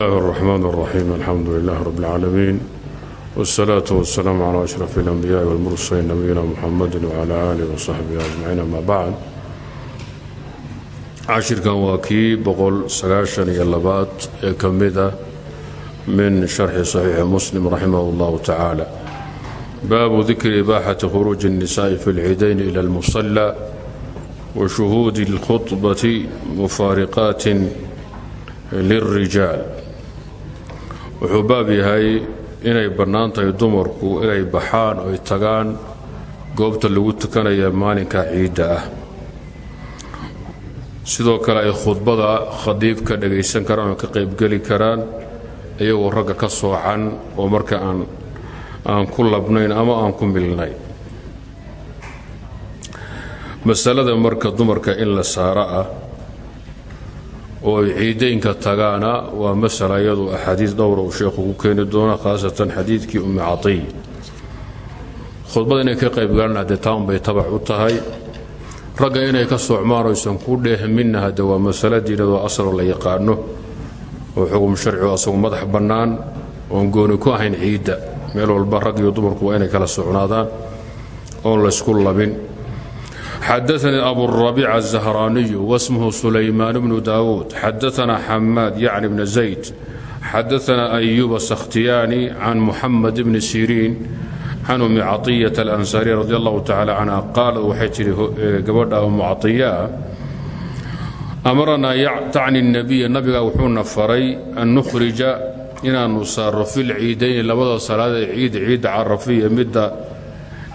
الله الرحمن الرحيم الحمد لله رب العالمين والصلاة والسلام على أشرف الأنبياء والمرسلين نبينا محمد وعلى آله وصحبه أجمعين أما بعد cashirkan waa kii boqol sagaashan iyo labaad ee ka mid ah min sharxi saxiixi muslim raximah اllahu tacaala baabu dikri ibaaxati khuruuji الnisaءi fi اlciidayn ila اlmusala wa shuhuudi اlkhudbati mufaariqaatin lilrijaal wuxuu baab yahay inay bannaan tahay dumarku inay baxaan oy tagaan goobta lagu tukanaya maalinka ciidda ah. Sidoo kale ay khudbada khadiibka dhagaysan karaan oo ka qaybgeli karaan iyagoo ragga ka soocan oo marka aan aan ku labnayn ama aan ku milnayn masalada marka dumarka in la saaro ah oo ay ciidaynka tagaana waa masala iyadu axaadiis dhowra uu sheekhu ku keeni doono khaasatan xadiidkii ummi catiy. Khudbada inay ka qaybgalaan haddee taan bay tabac u tahay. Ragga inay ka soocmaan oysan ku dheehminna hadde waa masalo diinadoo asaloo la yaqaano. Oo xugum sharcigu asagu madax bannaan oon gooni ku ahayn ciidda. Meel walba rag iyo dumarku waa inay kala socnaadaan oon laysku labin xadaanii aburabiic الزahraaniyu wasmhu sulaymaan bnu daawuud xadaana xamaad yacni bna zayd xadaana ayuba sakhtiyaani can muxamed bni siriin can ummi caطiyata alansaariya radi allahu tacala canha qaalad waxay tidhi gabadha ummu caiyaa amaranaa tacni الnabiya nabiga wuxuuna faray an nukhrija inaanu saaro fi lciidayni labada salaadee ciid ciidda carafiya midda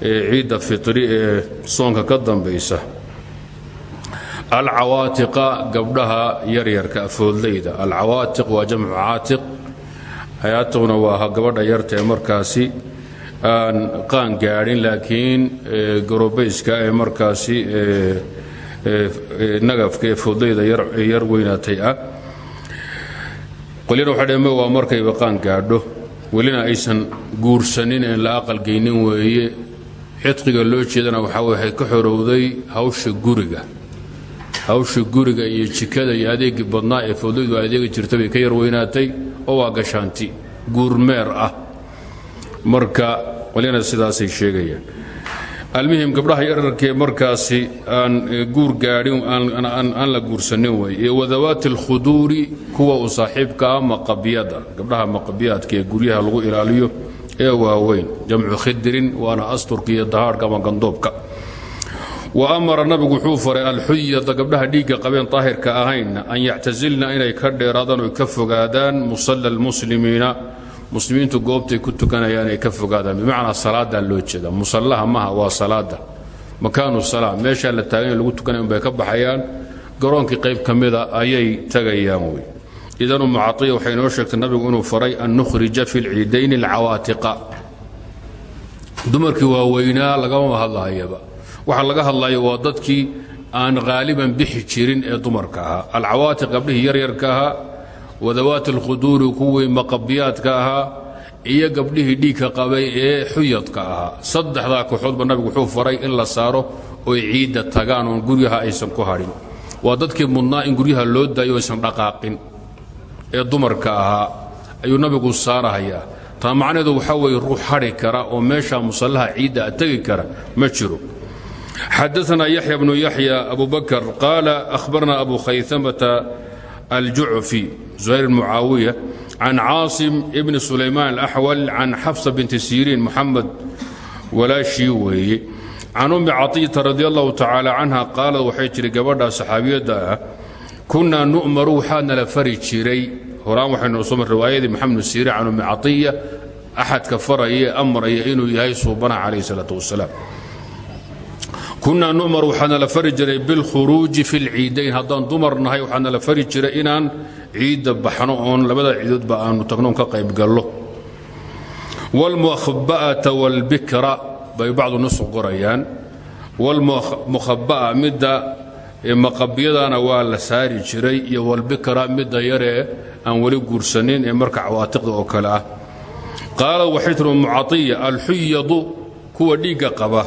ciidda fitri ee soonka ka dambaysa. Alcawaatiqa gabdhaha yaryarka afoodlayda alcawaatiq waa jamcu caatiq. Cayaatiquna waa gabadha yarta ee markaasi aan qaan gaadhin laakiin garobayska ee markaasi nagafka ee foodlayda yar weynaatay ah. Qolyana waxay dheme waa markayba qaan gaadho. Welina aysan guursanin een la aqalgaynin weeye cidqiga loo jeedana waxaa waxay ka xorowday hawsha guriga. Hawsha guriga iyo jikada iyo adeegii badnaa ee foodlaydu adeegi jirta ka yar weynaatay oo waa gashaanti. Guurmeer ah. Marka qolyana sidaasay sheegayaan. Almuhim gabdhaha yararkee markaasi aan guur gaadhin aan la guursanin wey iyo wadawaati alkhuduuri kuwa u saaxiibka ah gabdhaha maqabyaadka ee lagu ilaaliyo ee waaweyn jamcu khidrin waana asturka iyo dahaadhka gandoobka. Wa amara nabigu wuxuu faray alxuyada gabdhaha dhiigga qabeen daahirka ahaynna an yactasilna inay ka dheeraadaan oy ka fogaadaan musalla almuslimiina muslimiintu goobtay ku tukanayaan ay ka fogaadaan. Bimacnaa salaadaa loo jeeda musallaha maha waa salaada. Makaanu salaa meeshaa la taagan lagu tukanay unbay ka baxayaan. Garoonkii qayb ka mida ayay tagayaan wey idan ummu caiya waxay inoo sheegtay nabigu inuu faray an nukhrija fi lciidayni alcawaatiqa. Dumarkii waaweynaa lagama hadlahayaba waxa laga hadlayo waa dadkii aan haaliban bixi jirin ee dumarka ahaa. Alcawaatiq gabdhihii yaryarka ahaa wadawaati alkhuduuri kuwii maqabiyaadka ahaa iyo gabdhihii dhiigka qabay ee xuyadka ahaa. Saddexdaa kooxoodba nabigu wuxuu faray in la saaro oy ciidda tagaan oon guryaha aysan ku hadhin waa dadkii mudnaa in guryaha loo daayo aysan dhaqaaqin ee dumarka ahaa ayuu nabigu saarahayaa taa macnaheedu waxaa weeye ruux hadhi kara oo meesha musallaha ciidda tegi kara ma jiro xadaana yaxya bnu yaxya abu bakr qaala ahbarna abu khaytamata aljucfi زهير بن معاوية عن عاصم ابن سليمان الأحول عن حفصة بنت سيرين محمد ولا شيوي عن أم عطية رضي الله تعالى عنها قال وحيتر kunaa nu'maru waxaa nala fari jiray. Horaan waxaynu soo mar riwaayadii maxamed siiri can ummi caiya axadka faraya amraya inuu yahay suubanaha calayh isalaatu wasalaam kunaa numar waxaa nala fari jiray bilkhuruuji fi lciidayn haddaan dumar nahay waxaa nala fari jiray inaan ciidda baxno oon labada ciidoodba aanu tagnoon ka qaybgallo wlmuhaba'ata wاlbikra bay bacdu nusu qorayaan. Wlmukhaba'a midda maqabyadana waa la saari jiray iyo wاlbikra midda yaree aan weli guursanin ee marka cawaatiqda oo kale ah. Qaalad waxay tiri mucaiya kuwa dhiigga qaba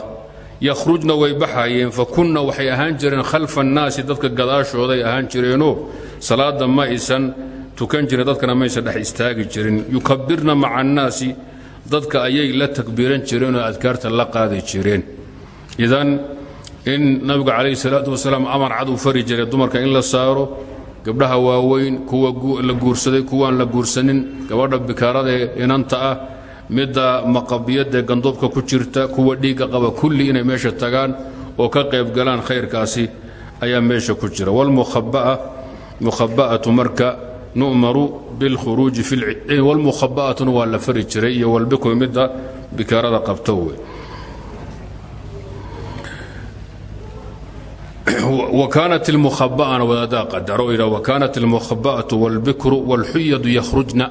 yakhrujna way baxayeen fa kunna waxay ahaan jireen khalfa annaasi dadka gadaashooday ahaan jireenoo salaadda ma aysan tukan jirin dadkana maysa dhex istaagi jirin. Yukabirna maca annaasi dadka ayay la takbiiran jireen oo adkaarta la qaadi jireen. Idan in nabigu calayhi salaatu wasalaam amar cad uu fari jiray dumarka in la saaro gabdhaha waaweyn kuwa la guursaday kuwaan la guursanin gabadha bikaarada ee inanta ah midda maqabiyadee gandoobka ku jirta kuwa dhiigga qaba kulli inay meesha tagaan oo ka qayb galaan khayrkaasi ayaa meesha ku jira. Wlmukhabaa mukhaba'atu marka nu'maru bilkhuruuji fi wlmukhaba'atuna waa la fari jiray iyo walbikru midda bikaarada qabto وكانت المخبأة وذا قدروا إلى وكانت المخبأة والبكر والحيض يخرجن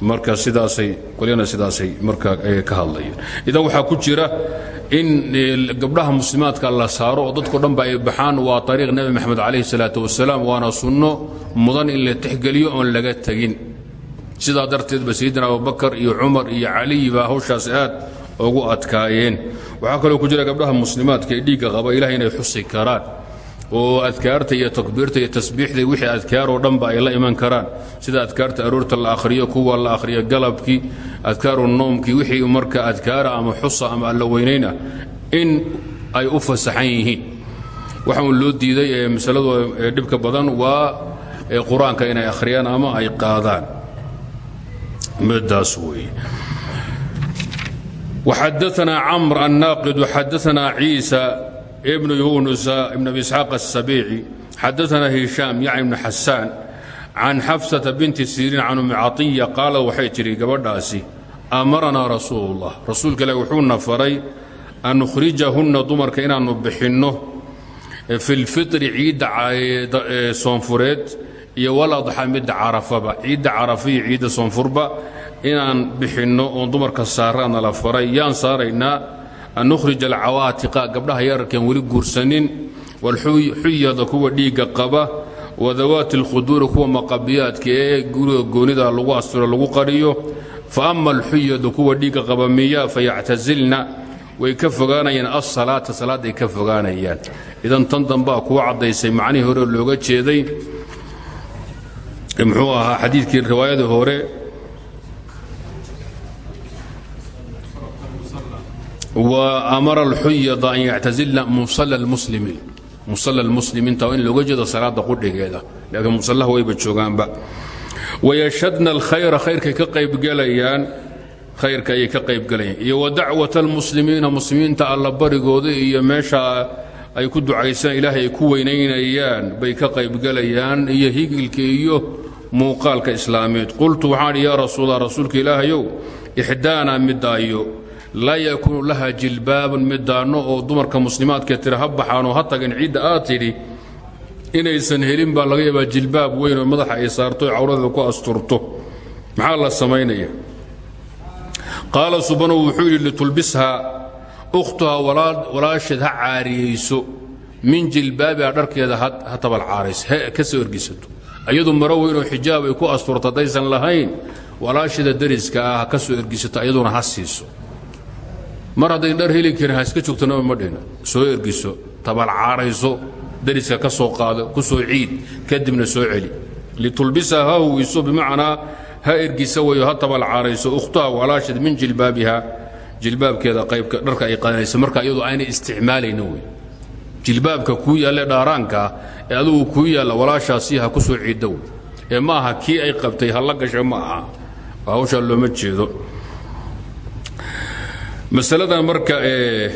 marka sidaasay qolyana sidaasay markaa ka hadlayeen idan waxaa ku jira in gabdhaha muslimaadka la saaro oo dadko dhanba ay baxaan waa ariiq nebi maxamed calayhi salaatu wasalaam waana sunno mudan in la tixgeliyo oon laga tegin sidaa darteed ba sayidina abubakar iyo cumar iyo caliy baa hawshaas aad ugu adkaayeen. Waxaa kaloo ku jira gabdhaha muslimaadka ee dhiigga qaba ilahay inay xusi karaan oo adkaarta iyo takbiirta iyo tasbiixda wixii adkaaroo dhanba ay la iman karaan. Sida adkaarta aroorta la akhriyo kuwa la akhriyo galabkii adkaaru noomkii wixii marka adkaara ama xusa ama alla weynayna in ay u fasaxan yihiin. Loo diiday ee masaladu dhibka badan waa qur'aanka inay akhriyaan ama ay qaadaan. Midaas وxadثna cمر الناqد xadثna عيسى بن يونس بن أبي إسحاق السبيعي xadثna هiشام يعني بن xasاn عن xفسة بنت سيrين عن أم caطية qaala waxay tidhi gabadhaasi أmaranaa rasuul الlah rasuulka ilah wuxuuna faray an nukhrijahunna dumarka inaannu bixinno fi اlfiطri ciidda soonfureed iyo waladxa midda carafaba ciidda carafa iyo ciidda soonfurba inaan bixinno oon dumarka saaraana la faray. Yaan saaraynaa an nukhrij alcawaatiqa gabdhaha yararkan weli guursanin walxuyada kuwa dhiigga qaba wadawaati alkhuduuri kuwa maqabiyaadka ee guriga goonida lagu asturo lagu qariyo. Fa ama alxuyadu kuwa dhiigga qaba miya fayactasilna way ka fogaanayaan alsalaata salaadday ka fogaanayaan. Idan tan dambaa kuwa caddaysay macnihii hore looga jeeday muxuu ahaa xadiidkii riwaayadii hore وamara اlxuyada an yactazilna musala اlmuslimiin musala اlmuslimiinta in looga jeedo salaada qudhigeeda laakiin musallaha wayba joogaanba wayashhadna اlkhayra khayrkay ka qaybgelayaan khayrka ayay ka qaybgelayaan iyo wadacwat اlmuslimiina muslimiinta alla barigooda iyo meesha ay ku ducaysaan ilaahay ay ku weynaynayaan bay ka qaybgelayaan iyo higilka iyo muuqaalka islaameed. Qultu waxaan idhi yaa rasuula rasuulka ilaahayow ixdaana midaayo laa yakuunu laha jilbaabun midaanno oo dumarka muslimaadka tira ha baxaanoo ha tagin ciidda aad tidhi inaysan helin baa laga yaabaa jilbaab weyn oo madaxa ay saarto o cawradeeda ku asturto. Maxaa la samaynaya? Qaala subanu wuxuu yidhi litulbishaa ukhtuhaa walaasheed ha caariyeyso. Min jilbaabiha dharkeeda ha tabalcaarayso ka soo ergisato ayadu maro weyn oo xijaab ay ku asturto haddaysan lahayn walaasheeda dariska ah ha ka soo ergisato ayaduna ha mar haddayn dhar heli karin ha iska joogtanaba ma dhina soo ergiso tabalcaarayso dariska ka soo qaado ku soo ciid kadibna soo celi. Litulbisa ha huwiso bimacnaa ha ergisa wayo ha tabalcaarayso ukhtaha walaasheed min jilbaabiha jilbaabkeeda qaybka dharka ay qadanaysa marka iyadu aynay isticmaalayna wey jilbaabka kuu yaalle ee adugu kuu yaalla walaashaasi ha ku soo ciidda wey ee ma aha ay qabtay ha la gasha ma aha. Hawshaa looma jeedo. Marka ee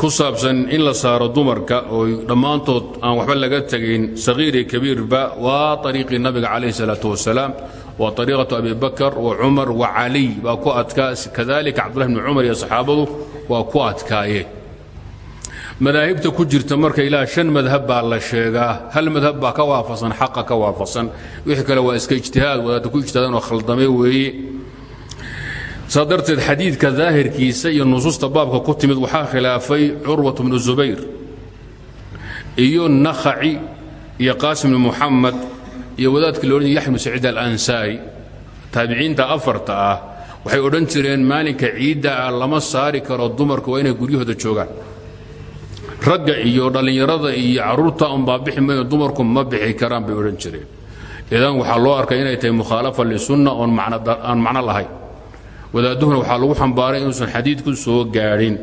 ku saabsan in la saaro dumarka oo dhammaantood aan waxba laga tegayn sagiiri kabiirba waa ariiqii nabiga calayhi salaatu wasalaam waa ariiqatu abi bakar wa cumar wa caliy baa ku adkaa kadalika cabdullahi bni cumar iyo saxaabadu waa ku adkaayeen madaahibta ku jirta marka ilaa shan madhab baa la sheegaa. Hal madhab baa ka waafaqsan xaqa ka waafaqsan wixii kale waa iska ijtihaad wadaadda ku ijtihaadaan oo khaldame weeye saa darteed xadiidka daahirkiisa iyo nusuusta baabka ku timid waxaa khilaafay curwat bnu zubayr iyo nakhaci iyo qaasim muxamed iyo wadaadkii la odhan bnu saciid alansaari. Taabiciinta afarta ah waxay odhan jireen maalinka ciidda ah lama saari karo dumarka waa inay guryahooda joogaan ragga iyo dhallinyarada iyo carruurta unbaa bixi mayo dumarku ma bixi karaan bay odhan jireen. Idan waxaa loo arkay inay tahay mukhaalafa lisunna oon macno lahayn. Wadaaduhuna waxaa lagu xambaaray inuusan xadiidku soo gaadhin.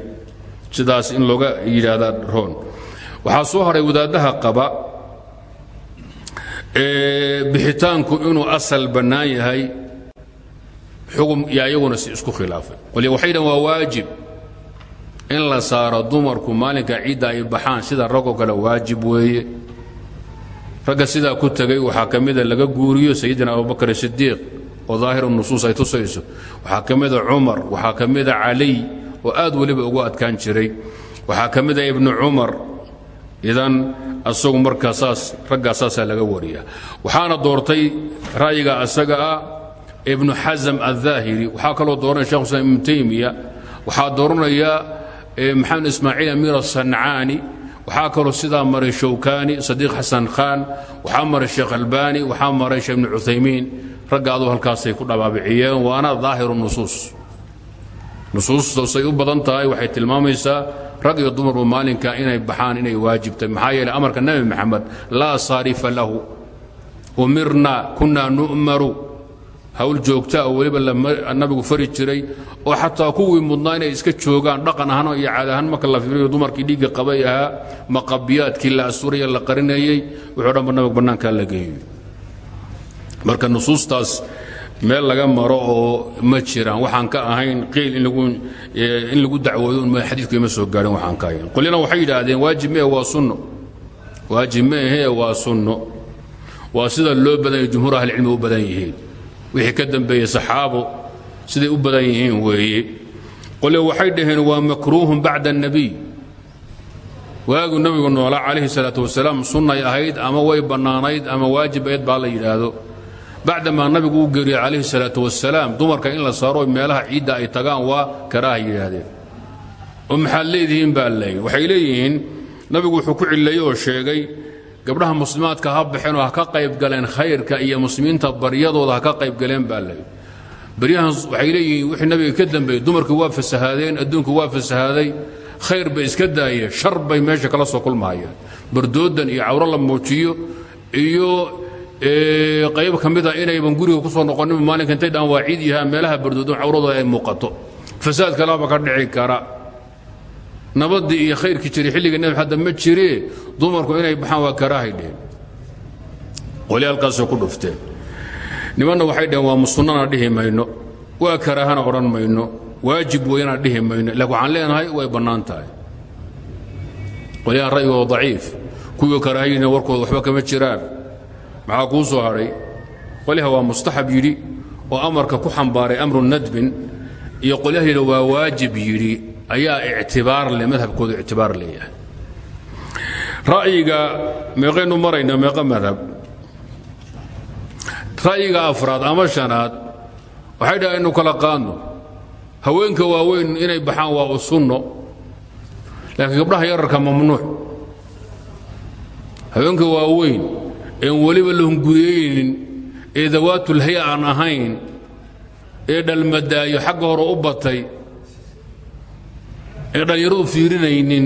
Sidaas in looga yidhaahda roon. Waxaa soo haray wadaaddaha qaba bixitaanku inuu asal bannaan yahay xugum si isku khilaafay. Qolya waxay waa waajib in la saaro dumarku maalinka ciidda ay baxaan sida ragoo kale waajib weeye. Ragga sidaa ku tegay waxaa ka laga guuriyo sayidina abubakar sidiiq oo daahiru nusuus ay tusayso. Waxaa ka mida waxaa ka mida oo aad weliba ugu adkaan jiray. Waxaa ka mida ibnu idan asagu markaa saas laga wariya waxaana doortay ra'yiga asaga ah ibnu xasam aldaahiri waxaa kaloo dooranaya shekh islam ibnu taymiya. Waxaa dooranaya maxamed ismaaciil amiir asancaani waxaa kaloo sidaa maray shawkani sadiiq xasan khaan waxaa maray sheekh albani waxaa maray sheekh ibnu cuthaymiin. Raggaadu halkaasay ku dhabaabiciyeen waana daahiru nusuus. Nusuustaasay u badan tahay waxay tilmaamaysaa rag iyo dumarba maalinka inay baxaan inay waajibtay. Maxaa yeeley amarka nebi maxamed laa saarifa lahu umirna kunna nu'maru hawl joogta oo weliba nabigu fari jiray oo xataa kuwii mudnaa inay iska joogaan dhaqan ahaan iyo caad ahaan marka la fiiriyo dumarkii dhiigga qabay ahaa maqabiyaadkii la asuraya la qarinayey wuxuu dhanba nabigu bannaankaa la geeyey marka nusuustaas meel laga maro oo ma jiraan. Waxaan ka ahayn qiil in lagu dacwoodo xadiidku ima soo gaarin waxaan ka ahayn. Qolyana waxay yidhaahdeen waajib mee waa sunno. Waajib meehee waa sunno. Waa sida loo badan yahay jumhuur ahlicilmi u badan yihiin wixii ka dambeeyey saxaabo siday u badan yihiin weeye qole waxay dhaheen waa makruuhun bacda annebiy waagu nebigu noolaa calayhi salaatu wasalaam sunnay ahayd ama way banaanayd ama waajib baa la yidhaahdo. Bacdamaa nabigu uu geeriyey calayhi salaatu wasalaam dumarka in la saaro meelaha ciidda ay tagaan waa karaaha yidhaahdeen. Oo maxaad leedihiin baa leeyay waxay leeyihiin nabigu wuxuu ku cilay oo sheegay gabdhaha muslimaadka ha baxeen oo ha ka qayb galeen khayrka iyo muslimiinta baryadooda ha ka qayb galeen baa leeyay baryahan waxay leeyihiin wixii nabiga ka dambeeyey dumarkii waa fasahaadeen adduunku waa fasahaaday khayr bay iska daayeen shar bay meesha kala soo kulmahayeen bardoodan iyo cawro la muujiyo iyo qayb ka mida inayban guriga ku soo noqonin maalinka intay dhaan waa ciid yahaa meelaha bardoodan cawradooda ay muuqato. Fasaad kalaba ka dhici kara nabadii iyo khayrkii jiray xilliga nebi hadda ma jiree dumarku inay baxaan waa karaahay dheheen. Halkaasoo ku dhufteen. Nimanna waxay dhaheen waa musunnana dhihi waa karaahana odhan waajib weynana dhihi mayno waxaan leenahay way bannaan tahay. Qolyahan ra'yigoo daciif kuwii karaahayina warkooda waxba kama jiraan. Maxaa kuu soo qolyaha waa mustaxab yidhi oo amarka ku xambaaray amru nadbin iyo qolyaha waa waajib yidhi ayaa ictibaar leh madhabkoodu ictibaar leeyahay ra'yiga meeqaynu marayna meeqa madhab. Ra'yiga afraad ama shanaad waxay dhaha inu kala qaadno. Haweenka waaweyn inay baxaan waa u sunno laakiin gabdhaha yararka mamnuuc. Haweenka waaweyn een weliba lahunguriyeynin ee dawaatulhaya aan ahayn ee dhalmadaayo xagga hore u batay ee dhallinyaradu fiirinaynin.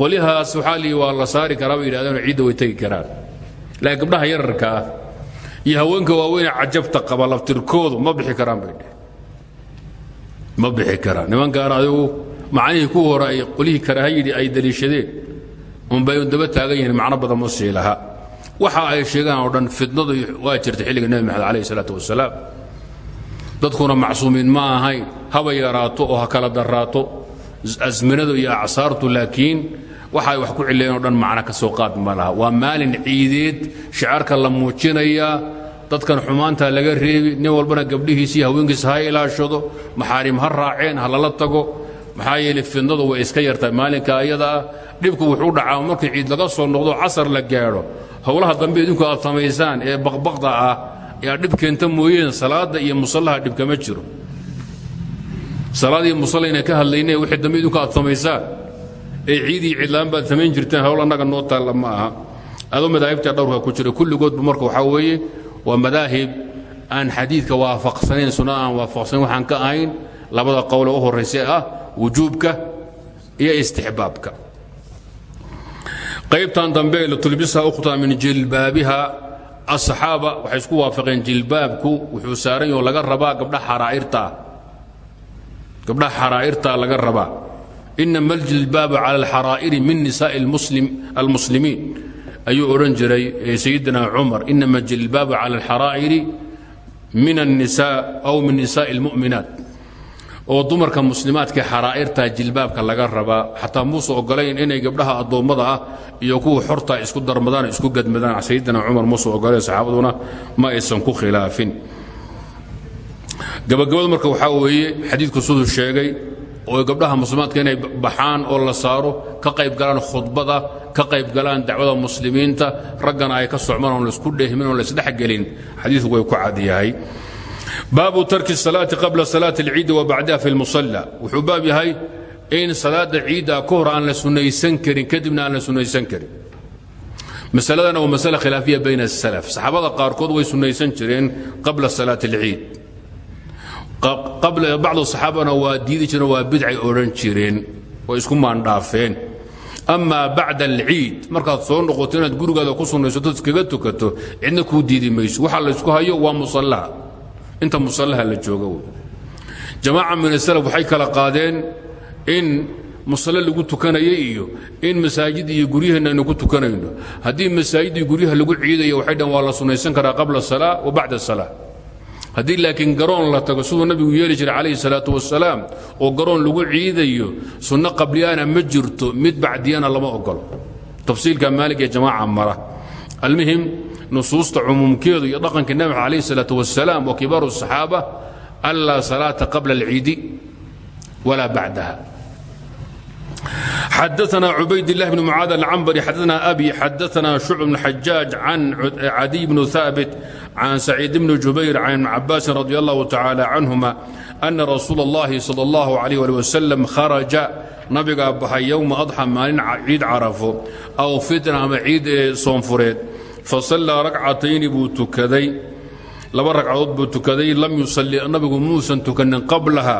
Qolyahaas waxaa waa la saari karaa bay yidhahdeen ciidda way tegi karaan. Laakiin gabdhaha yararka ah iyo haweenka waaweynee cajabta qaba laftirkoodu ma bixi karaan bay ma bixi karaan. Nimankaan adigu macnihii ku hore ay qolyihii karaahayidhi ay daliishadeen. Unbay daba taagan yihiin macno badan ma sii laha waxa ay sheegaan oo dhan fitnadu waa jirta xilliga nebi maxamed calayh isalaatu wasalaam. Dadkuna macsuumiin ma ahayn haba yaraato oo kala daraato asminadu iyo acsaartu laakiin waxa ay wax ku cileen oo dhan macno ka soo qaad ma laha. Waa maalin ciideed shicaarka la muujinayaa dadkan xumaanta laga reebi nin walbana gabdhihiisa iyo haweenkiisa ha ilaashado maxaarim ha raaceen ha lala tago. Maxaa yeelay fidnadu way iska yartahay. Maalinka ayada ah dhibku wuxuu dhacaa markii ciid laga soo noqdo casar la gaadho. Howlaha dambe idinku aad samaysaan ee baqbaqda ah yaa dhib keenta mooyeen salaada iyo musallaha dhib kama jiro salaadii musallayna ka hadlayne wixii dambe idinku aad samaysaan ee ciidii cidlaan baad samayn jirteen howl annaga noo taalla ma aha. Adoo madaahibta dhowrka ku jira. Kulligoodba marka waxaa weeye waa madaahib aan xadiidka waafaqsanayn sunnada aan waxaan ka ahayn labada qowle u horraysa ah wujuubka iyo istixbaabka. Qaybtan dambe litulbisaha ukhtaa min jilbaabiha asaxaaba waxay isku waafaqeen jilbaabku wuxuu saaran yaho laga rabaa gabdhaha xaraa'irtaa gabdhaha xaraa'irtaa laga rabaa. Inama aljilbaaba cala alxaraa'iri min nisaai almuslimiin ayuu odhan jiray sayidina cumar. Inama aljilbaaba cala alxaraa'iri min annisaa aw min nisaai almu'minaat. Oo dumarka muslimaadka xaraa'irtaa jilbaabka laga rabaa xataa muuse ogolayn inay gabdhaha addoommada ah iyo kuwa xortaa isku darmadaan isku gadmadaan. Sayidina cumar muuse ogoleen saxaabaduna ma aysan ku khilaafin gabagabadu marka waxaa weeye xadiidku siduu sheegay oo gabdhaha muslimaadka inay baxaan oo la saaro ka qayb galaan khudbada ka qayb galaan dacwada muslimiinta raggana ay ka socmaan oon la isku dheehmin oon laisdhexgelin xadiidku way ku cad yahay. Tarki salaati qabla salaati alciidi wa bacdaha fi lmusalla wuxuu baab yahay in salaada ciidda ka la sunnaysan karin kadibna la sunnaysan karin. Masaladana waa masala khilaafiya bayna asalaf saxaabada qaarkood way sunnaysan jireen qabla salaati alciid bacdu saxaabana waa diidi jireen waa bidcay odhan jireen way isku maandhaafeen. Amaa bacda alciid markaad soo noqoto gurigaada ku sunnaysato iskaga tukato cidna kuu diidi mayso. Waxa laysku hayo waa musallaha. Inta musallaha la jooga wey. Min asalaf waxay kala qaadeen in musalle lagu tukanayo iyo in masaajid iyo guryaheenna aynu ku tukanayno. Haddii masaajid iyo guryaha lagu ciidayo waxay dhan waa la sunnaysan karaa qabla salaa wa bacda salaa haddii laakiin garoon la tago siduu nabigu yeeli jiray calayhi salaatu wasalaam oo garoon lagu ciidayo sunno qabliyana ma jirto mid bacdiyana lama ogolo tafsiilka maalig ee jamaaca mara. Almuhim nusuusta cumuumkeedu iyo dhaqanka nabiga calayhi salaatu wasalaam wa kibaaru saxaaba anlaa salaata qabla alciidi walaa bacdaha xadaثna cubayd الlah بن mucaad الcambri xadaثna abi xadaثna شhucb بن xajaaج can cadiy بن ثaabit can saciid بn jubayr can ibn cabaasin radi اllah tacalى canهuma أna rasuul اllahi salى اllah عalيه ali waslm kharaja nabigaa baxay yowma adxa maalin ciid carafo aw fitna ama ciid soonfureed fasallaa ragcatayni buu tukaday laba ragcadood buu tukaday lam yusali nabigu muusan tukanin qablaha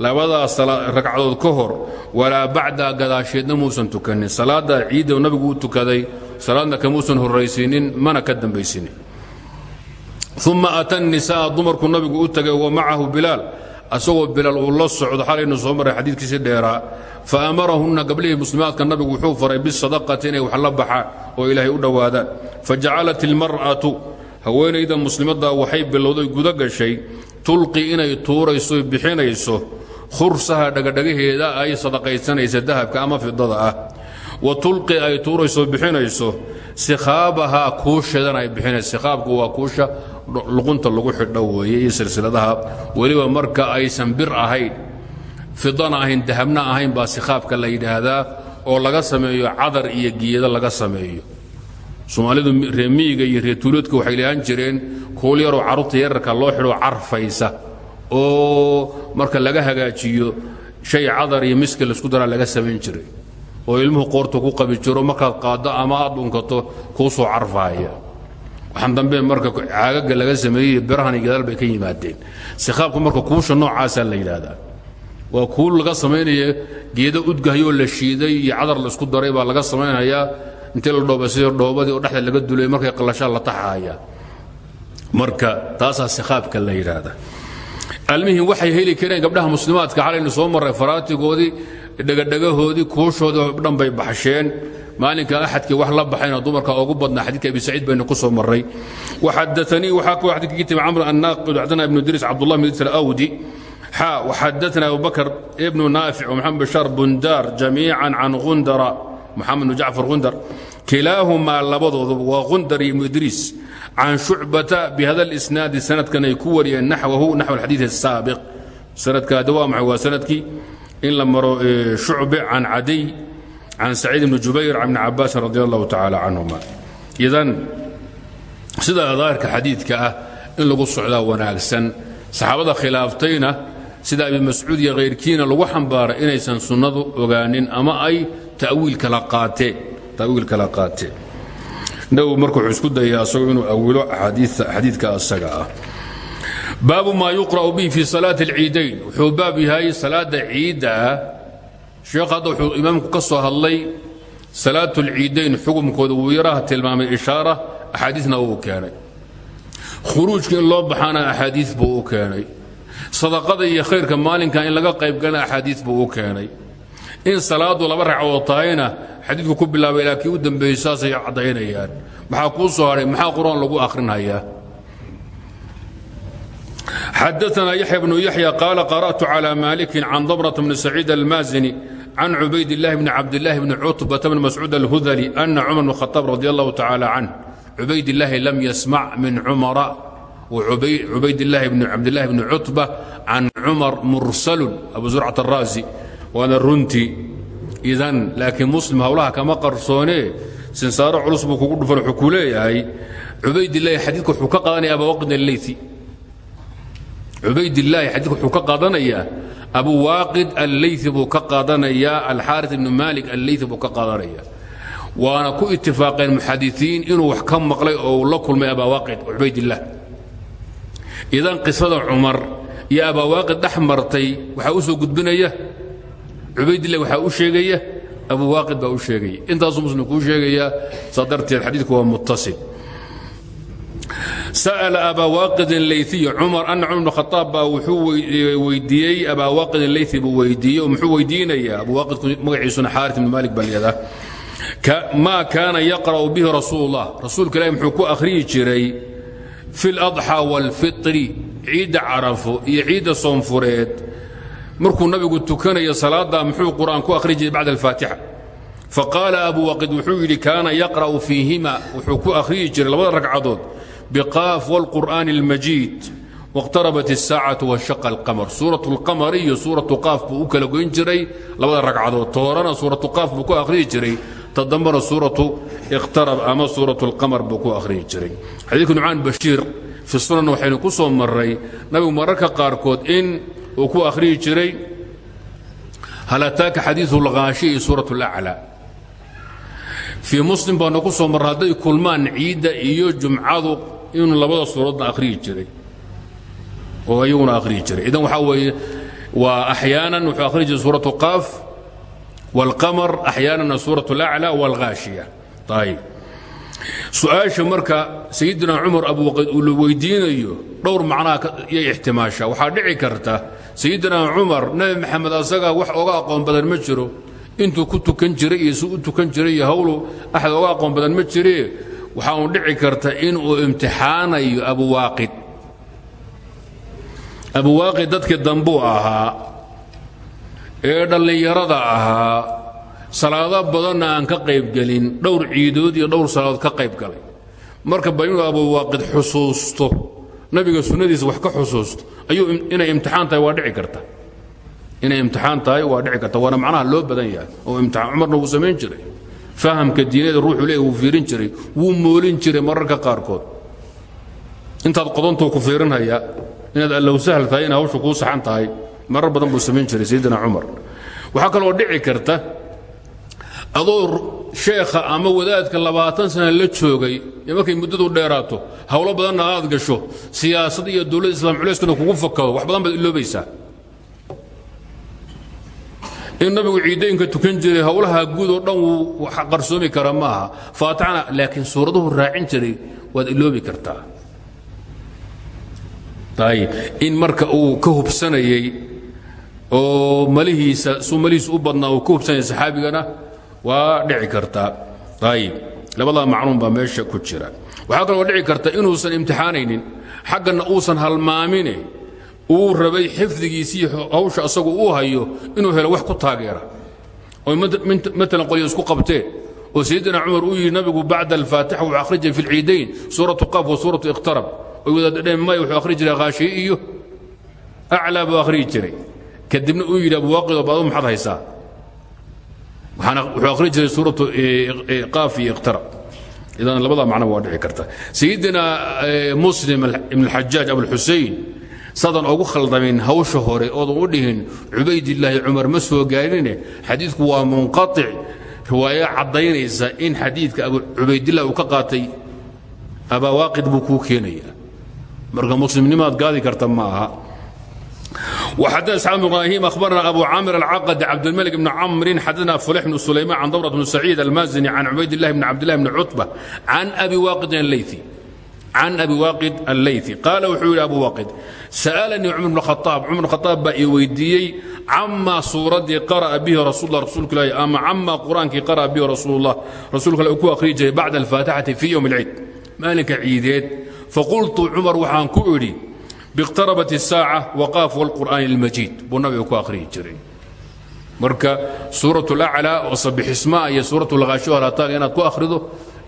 labadaas ragcadood ka hor walaa bacda gadaasheedna muusan tukanin. Salaada ciidda nabigu u tukaday salaadna kamuusan horraysiinin mana ka dambaysinin. Uma ata nisaa dumarku nabigu u tagay wa macahu bilaal. Asagoo bilaal uu la socdo xalaynu soo maray xadiidkiisi dheeraa fa amarahunna gablihii muslimaadka nabigu wuxuu faray bisadaqati inay wax la baxaan oo ilaahay u dhowaadaan. Fajacalat ilmar'atu haweenayda muslimadda waxay bilowday guda gashay tulqi inay tuurayso bixinayso khursaha dhagadhagaheeda ay sadaqaysanaysa dahabka ama fidada ah. Wa tulqi ay tuurayso bixinayso. Sikhaabahaa kuusheedana ay bixinayso. Sikhaabku waa kuusha luqunta lagu xidho weeye iyo silsiladaha. Weliba marka aysan bir ahayn fidana ahayn dahabna ahayn baa sikhaabka la yidhaahdaa oo laga sameeyo cadar iyo geeda laga sameeyo. Soomaalidu reemiyiga iyo reetuuloodka waxay leehan jireen kuul yaroo carruurta yararka loo xidho carfaysa oo marka laga hagaajiyo shay cadar iyo miski la isku daraa laga samayn jiray oo ilmuhu qoorta ku qabi jiro markaad qaaddo ama aad dhunkato kuu soo carfaaya. Waxaan dambe marka caagaga laga sameeyey birahan iyo gadaal bay ka yimaadeen. Sikhaabku marka kuusha noocaasaa la yidhaahdaa. Waa kuul laga samaynaya geedo udgahayoo la shiiday iyo cadar la isku daray baa laga samaynayaa intii la dhooba sida dhoobadii oo dhexda laga dulay markay qallashaan la taxaaya. Marka taasaa sikhaabka la yidhaahda almihim waxay heli kareen gabdhaha muslimaadka xalaynu soo marray faraatigoodii dhegadhegahoodii kuushoodii dhan bay baxsheen. Maalinka axadkii wax la baxayna dumarka ugu badnaa xadiidka abi saciid baynu ku soo marray. Waxadaanii waxaa kuwa xadidka kitaba camr annaaqid xadana ibnu idriis cabdullah ibn idriis alawdi. Xaa waxadana abubakar ibnu naafic وmaxamed bashaar bundaar jamiican can qundara moxamed bnu jacfar qundar kilaahumaa labadoodu waa qundar iyo ibnu can shucbata bihada اlisnaadi sanadkan ay ku wariyeen naxwahu naxw alxadiid الsaabiq sanadkaadi waa maxay waa sanadkii in la maro shucbe can cadiy can saciid ibni jubayr can ibni cabaasin radi allahu tacaala canhuma idan sida daahirka xadiidka ah in lagu socdaa wanaagsan saxaabada khilaaftayna sida abi mascuud iyo khayrkiina lagu xambaaray inaysan sunnadu ogaanin ama ay tawiil kala qaateen nabigu marka wuxuu isku dayaa asagoo inuu awilo xadiidka asaga ah. Baabu maa yuqra'u bihi fi salaati alciidayn. Wuxuu baab yahay salaada ciidda ah sheekh hadda wuxuu imaamku ka soo hadlay salaatu alciidayn xukumkooda wuu yaraha tilmaamay ishaara axaadiisna wuu keenay. Khuruujka in loo baxaana axaadiis buu u keenay. Sadaqada iyo khayrka maalinka in laga qaybgalana axaadiis in salaadu laba ragcadood tahayna xadiidku ku bilaabay ilaa kii u dambeeyey saasay caddaynayaan. Maxaa kuu soo hadhay maxaa qur'aan lagu akhrinhayaa xadaana yaxya bnu yaxya qaala qara'tu calى maalikin can dabrata bni saciid almaasini can cubayd اllahi bni cabdillaahi bni cutbata bni mascuud alhudali ana cumar bn khaaab radi allahu tacaala canh cubayd illaahi lam yasmac min cumara cubayd illaahi bni cabdillahi bni cutba can cumar mursalun. Abu zurcat araasi waana runti idan laakiin muslim howlaha kama qarsoonee sinsaaro culus buu kugu dhufan wuxuu ku leeyahay cubaydillaahi xadiidka wuxuu ka qaadanaya abawaqid alleyti cubaydillaahi xadiidka wuxuu ka qaadanayaa abu waaqid alleyti buu ka qaadanayaa alxaaris ibnu maalik alleyti buu ka qaadanayaa. Waana ku itifaaqeen muxadisiin inuu wax ka maqlay oo la kulmay abawaaqid cubaydillaah idan qisada cumar iyo abawaaqid dhex martay waxaa u soo gudbinaya cubaydillah waxaa u sheegaya abu waaqid baa u sheegaya intaasuu muslim kuu sheegayaa saa darteed xadiidku waa muttasil sa'ala abaa waaqidin layثiy cumar ana cumar bn khaaab baa wuxuu weydiiyey abaa waaqidin layثi buu weydiiyey oo muxuu weydiinayaa abu waaqidku magaciisuna xaaris ibn maalik baa layihahdaa maa kaana yaqra'u bihi rasuul اllah rasuulka ilahi muxuu ku akhriyi jiray fi اladxى wاlfitri ciidda carafo iyo ciidda soonfureed markuu nabigu tukanayo salaada muxuu qur'aan ku akhri jiray bacda alfaatixa faqaala abu waqid wuxuu yidhi kaana yaqra'u fiihima wuxuu ku akhriyi jiray labada ragcadood biqaaf wاlqur'aani اlmajiid wاqtarabat الsaacatu washaqa اlqamar suurat اlqamar iyo suuratu qaaf buu u kala goyn jiray labada ragcadood toorana suuratu qaaf buu ku akhriyi jiray ta dambana suuratu iqtarab ama suuratu اlqamar buu ku akhriyi jiray xadiidku nucaan bashiir fi sunan waxaynu ku soo marray nabigu mararka qaarkood in uu ku akhriyi jiray hal ataaka xadiiu اlghaashi iyo suuraة اlaclى fii muslim baana ku soo marra hadday kulmaan ciidda iyo jumcadu inuu labada suuradoodna akhriyi jiray oo iyaguna akhriyi jiray idan waxaa weeye waa axyaanan wuxuu akhriyi jiray suuraةu qaaf wاlqamar axyaanana suuraة اlaclى wاlghaashiya ayb su-aasha marka sayidina cumar abuwaqid uu la weydiinayo dhowr macnaha yay ixtimaasha waxaa dhici karta sayidina cumar nebi maxamed asagaa wax oga aqoon badan ma jiro. Intuu ku tukan jiray iyo si u tukan jiray iyo hawlu axad oga aqoon badan ma jire waxaa uun dhici karta inuu imtixaanayo abuwaaqid abuwaaqid dadkii dambuu ahaa ee dhallinyarada ahaa salaado badanna aan ka qaybgelin dhowr ciidood iyo dhowr salaadood ka qayb galay. Marka ba inuu abuwaaqid xusuusto nabiga sunnadiisa wax ka xusuusto inay imtixaan tahay waa dhici karta. Inay imtixaan tahay waa dhici karta. Waana macnaha loo badan yahay oo imtixaan cumarna wuu samayn jiray. Fahamka diinada ruuxu leeyahy wuu fiirin jiray wuu moolin jiray mararka qaarkood. Intaad qodontuu ku fiirinhayaa inaad allow sahl tahay inay hawshu kuu saxan tahay marar badan buu samayn jiray sayidina cumar. Waxaa kaloo dhici karta adoo sheekha ama wadaadka labaatan sana la joogay ee markay muddadu dheeraato hawlo badanna aad gasho siyaasad iyo dowladda islam culeyskana kugu fakado wax badan baad iloobaysaa in nabigu ciidooyinka tukan jiray howlaha guud oo dhan wuu qarsoomi kara ma aha faatixana laakiin suuraduhu raacin jiray waad iloobi kartaa. Ayib in marka uu ka hubsanayey oo malihiisa suu malihiisa u badnaa uu ka hubsanayay saxaabigana waa dhici kartaa ayib. Labadaa macnuun baa meesha ku jira. Waxaa kaloo dhici karta inuusan imtixaanaynin xaggana uusan halmaamine. Uu rabay xifdigiisii hawsha asagu uu hayo inuu helo wax ku taageera. Oy maalan qolyo isku qabteen oo sayidina cumar uu yidhi nabigu bacda alfaatixa wuxuu akhri jiray fi lciidayn suuratu qaaf wa suuratu iqtarab. Oy wadaadheen may wuxuu akhri jiray khaashiye iyo aclaa buu akhriyi jiray kadibna uu yidhi abuwaaqido baadu maxaad haysaa wuxuu akhri jiray suuratu qaaf iyo iqtarab. Idan labada macno waa dhici karta. Sayidina muslim ibn alxajaaj abulxusein sadan ugu khaldamin hawsha hore oodan u dhihin cubaydillaahi cumar ma gaarine xadiidku waa munqatic riwaayo caddaynaysa in xadiidka abu cubaydillah uu ka qaatay abawaaqid buu kuu keenaya marka muslimnimaad gaadi karta ma وxadna isxaaq بن ibrahim akhbarna abu camir alcaqd cabdالmلك بn cmri xadana fulix بn sulayman can dawrة بn سacيid almazini can cubayd الlahi bn cabd لlah bn cutbة can abi waqid اleyثi can abi waaqid allayثi qaala wuxuu yidhi abu waaqid sa'alanii cumar bn khaaab cumar bn khaaab baa ii weydiiyey camaa suuraddii qara'a bihi rasuul rasuulka ilaahi ama camaa qur'aankii qara'a bihi rasuulullah rasuulka ilahi ku akhriyi jiray bacda alfaatixati fii yowm alciid maalinka ciideed faqultu cumar waxaan ku idhi biiqtarabat الsaaca waqaaf wاlqur'aani اlmajiid buu nabiga ku akhriyi jiray marka suuraة اlaclaa oo sabixismaa iyo suuraة lhaasho halataag inaad ku akhrido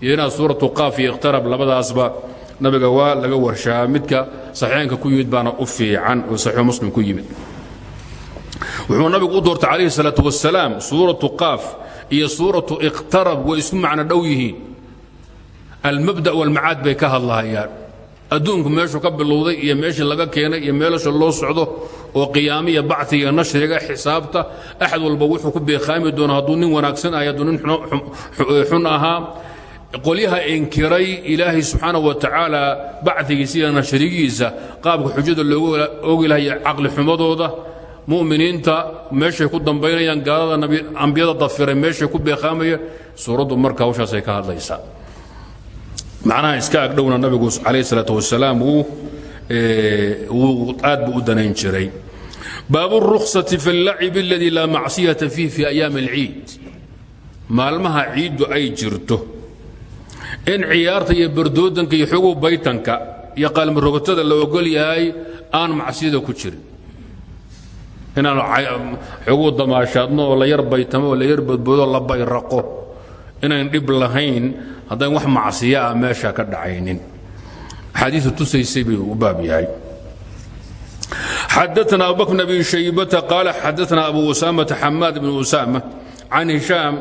iyo inaad suuratu qaaf iyo iqtarab labadaasba nabiga waa laga warshaa midka saxiixaynka ku yimid baana u fiican oo saxiix muslim ku yimid wuxuu nabigu u doortay calayhi salaatu wasalaam suuratu qaaf iyo suuratu iqtarab way isku macno dhow yihiin almabda walmacaad bay ka hadlahayaan adduunku meeshuu ka bilowday iyo meeshii laga keenay iyo meelasha loo socdo oo qiyaamiya bactiga nashriga xisaabta axad walba wuxuu ku beekhaami doona hadduu nin wanaagsan ahay hadduu nin xun ahaa. Qolyaha inkiray ilaahay subxaana wa tacaala bacdigiisa iyo nashrigiisa qaabka xujada loogu ogi lahay caqli xumadooda. Mu'miniinta meeshay ku dambaynayaan gaalada ambiyada dafiray meeshay ku beekhaamaya suuraddu marka hawshaasay ka hadlaysaa macnaha iska agdhowna nabigu calayh salaatu wasalaam wuu aad buu u danayn jiray baabu ruksati fi اllacibi اladii laa macsiyata fiih fi ayaami اlciid maalmaha ciiddu ay jirto in ciyaarta iyo bardoodanka iyo xogow baytanka iyo qaalmarogatada la ogol yahay aan macsiyada ku jirin inaan xogow damaashaadno oo la yar baytamo oo la yar badboodo la bayraqo inayn dhib lahayn haddayn wax macsiya ah meesha ka dhacaynin. Axaadiiu tusaysay bay u baab yahay. Xadaana abu bakr abi shaybata qaala xadaana abu usaamata xamaad bn usaama can hishaam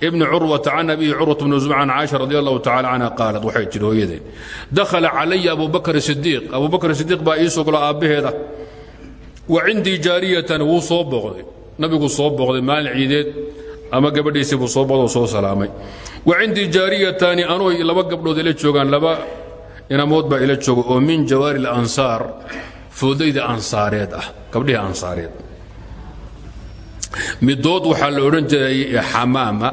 bn curwata can abihi curwat bn zub can caaisha radi allahu tacala canha qaalat waxay tidhi hooyadeen dakhala calaya abu bakr sidiiq abu bakr sidiiq baa ii soglo aabbaheeda. Wa cindii jaariyatan wuu soo booqday nabigu soo booqday maalin ciideed ama gabadhiisii buu soo booqdo soo salaamay wa cindii jaariyataani anoo laba gabdhood ila joogaan laba inamood baa ila jooga oo min jawaari اlansaar foodayda ansaareed ah gabdhihii ansaareed. Midood waxaa la odhan jiray xamaama.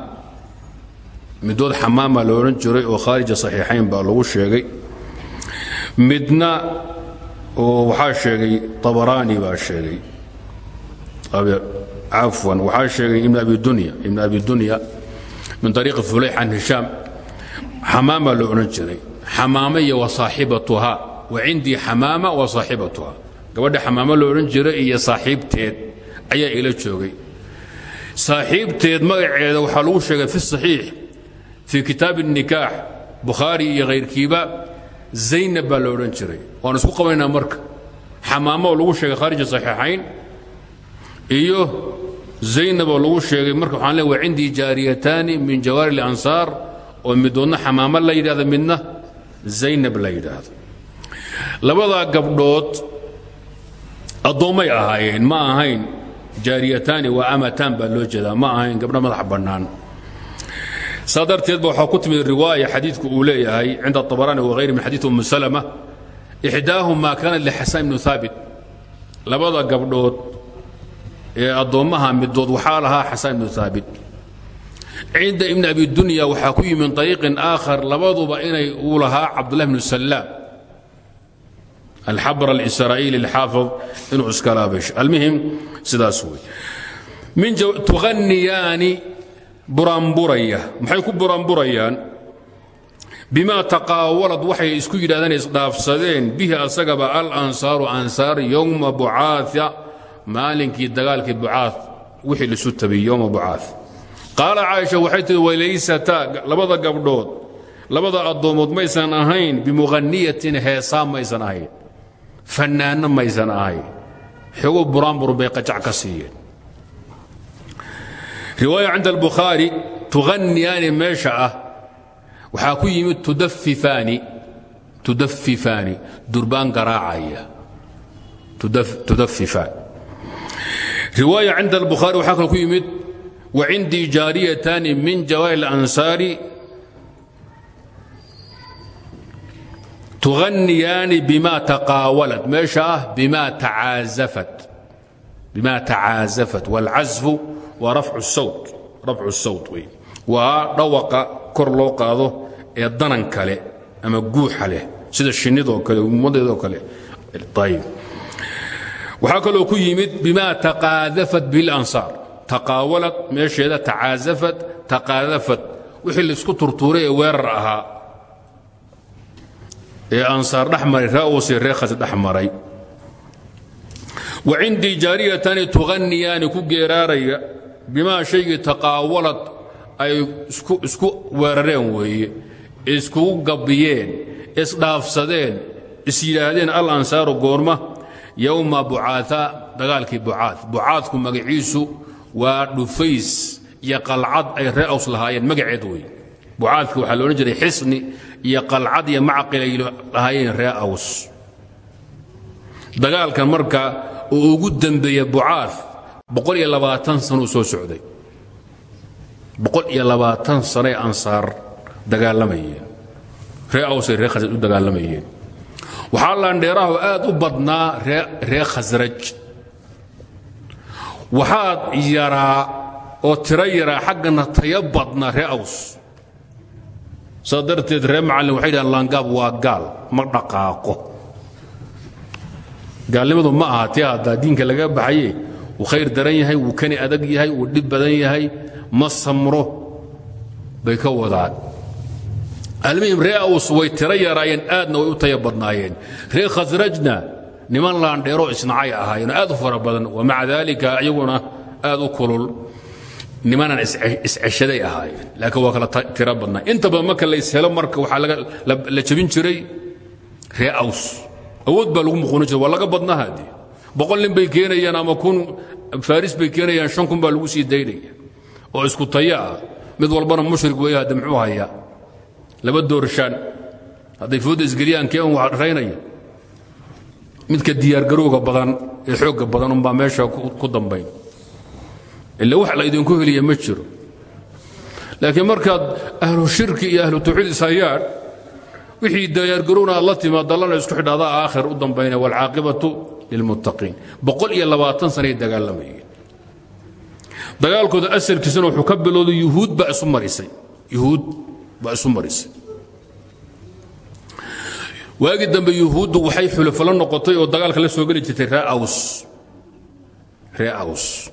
Midood xamaama la odhan jiray oo khaarija saxiixayn baa lagu sheegay. Midna oo waxaa sheegay abaraani baa sheegay. Cafwan waxaa sheegay ibn abi dunya ibn abi dunya min ariiqi fulayx can hishaam xamaama la odhan jiray xamaama iyo wa saaxibatuha wa cindii xamaama wa saaxibatuha gabadha xamaamo la odhan jiray iyo saaxiibteed ayaa ila joogay saaxiibteed magaceeda waxaa lagu sheegay fi saxiix fii kitaab الnikaax bukhaari iyo khayrkiiba zaynab baa la odhan jiray waan isku qabaynaa marka xamaamo lagu sheegay khaarija saxiixayn iyo zaynab oo lagu sheegay marka waxaan leey waa cindii jaariyataani min jawaari اlansaar oo midoodna xamaamo la yidhahdo midna zaynab la yidhaahdo. Labadaa gabdhood addoommay ahaayeen ma ahayn jaariyataani waa amataan baa loo jeedaa ma ahayn gabdho madax bannaan. Saa darteed ba waxaa ku timid riwaaya xadiidku uu leeyahay cinda abaraani wahayri min xadiid umu salama ixdaahumaa kaanat lixasaan ibnu haabit labada gabdhood ee addoommaha midood waxaa lahaa xasaan ibnu haabit cinda ibni abi dunya waxaa ku yimi min ariiqin aakhar labaduba inay uu lahaa cabdullahi bnu salaam alxabr alisraa'iili alxaafid inuu iskalaabasho almuhim sidaas wey min tuhanniyaani buraanburaya maxay ku buraanburayaan bima taqaawalad waxay isku yidhahdeen isdhaafsadeen bihi asagaba alansaaru ansaar yowma bucaaa maalinkii dagaalkii bucaa wixii lisu tabiyey yowma bucaa qaala caaisha waxay tihi walaysataa labada gabdhood labada addoomood maysan ahayn bimughaniyatin heesaa maysan ahayn fannaanno maysan ahayn. Xogo buraanbur bay qajac ka siiyeen. Riwaaya cinda albukhaari tuhanniyaani meesha ah waxaa ku yimid tudafifaani tudafifaani durbaan garaacaya. Tudafifaan riwaaya cinda albukhaari waxaa kale ku yimid wacindii jaariyataani min jawaari اlansaari tuhanniyaani bima taqaawalat meesha ah bima tacaazafat wاlcasfu waa rafcu sawt. Rafcu sawt wey waa dhawaqa kor loo qaado ee danan kale ama guuxa sida shinnidoo kale ummadeedoo kale. Ayb waxaa kaloo ku yimid bima taqaadafat biاlansaar taqaawalad meesheeda tacaazafat taqaadafat. Wixii la isku turtuuray ee weerar ahaa ee ansaar dhex maray ree uus iyo ree wa cindii jaariyatani tuqaniyaani ku geeraaraya bimaa shaygii taqaawalad ay isku weerareen weeye iskugu gabbiyeen isdhaafsadeen is yidhaahdeen al ansaaru goorma yowma bucaaa dagaalkii bucaad bucaadku magaciisu waa dhufays iyo qalcad ay ree aws lahaayeen magaceed wey bucaadki waxaa loodhan jiray xisni iyo qalcad iyo macqil ay lahaayeen ree aws. Dagaalkan marka uu ugu dembeeye bucaad sanuu soo socday. Sanoay ansaar dagaalamayeen ree awsay ree khasraj u dagaalamayeen waxaa laandheeraho aad u badnaa ree khasraj. Waxaad yaraa oo tiro yaraa xaggana tayo badnaa ree aws. Saa darteed ree macallin waxay dhahaan laangaab waa gaal ma dhaqaaqo. Gaalnimadu ma aha tii haddaa diinka laga baxaye wuu khayr daran yahay wuu kani adag yahay wuu dhib badan yahay ma samro. Bay ka wadaan almuhim ree aws way tiro yaraayeen aadna way u taya badnaayeen ree khasrajna niman laandheero isnacay ahaayeen aad u fara badan wa maca daalika iyaguna aad u kulul nimanaan isceshaday ahaayeen laakiin waa kala tiro badnaa inta badan marka la ishelo marka waxaa la jabin jiray ree aws awood baa lagu muquunin jiray waa laga badnaa haddii boqol nin bay keenayaan ama kun faris bay keenayaan shan kun baa lagu sii daynaya oo isku taya ah mid walbana mushrik weeye hadde muxuu hayaa laba doorshaan hadday fooda isgeliyaan kee un raynaya midka diyaargarowga badan ee xoogga badan unbaa meesha ku dambayn. Ila wax la idinku heliya ma jiro. Laakiin markaad ahlu shirki iyo ahlu tawxiid ishayaan wixii diyaargarowna aad la timaad dallana isku xidhaadaa aakhir u dambayna waalcaaqibatu lilmuttaqiin boqol iyo labaatan sanay dagaalamayeen dagaalkooda asalkiisana wuxuu ka bilowday yuhuud baa isu yuhuud baa isu marisay waagii dambe yuhuuddu waxay xulafalo noqotay oo dagaalka la soo geli jirtay ree aws.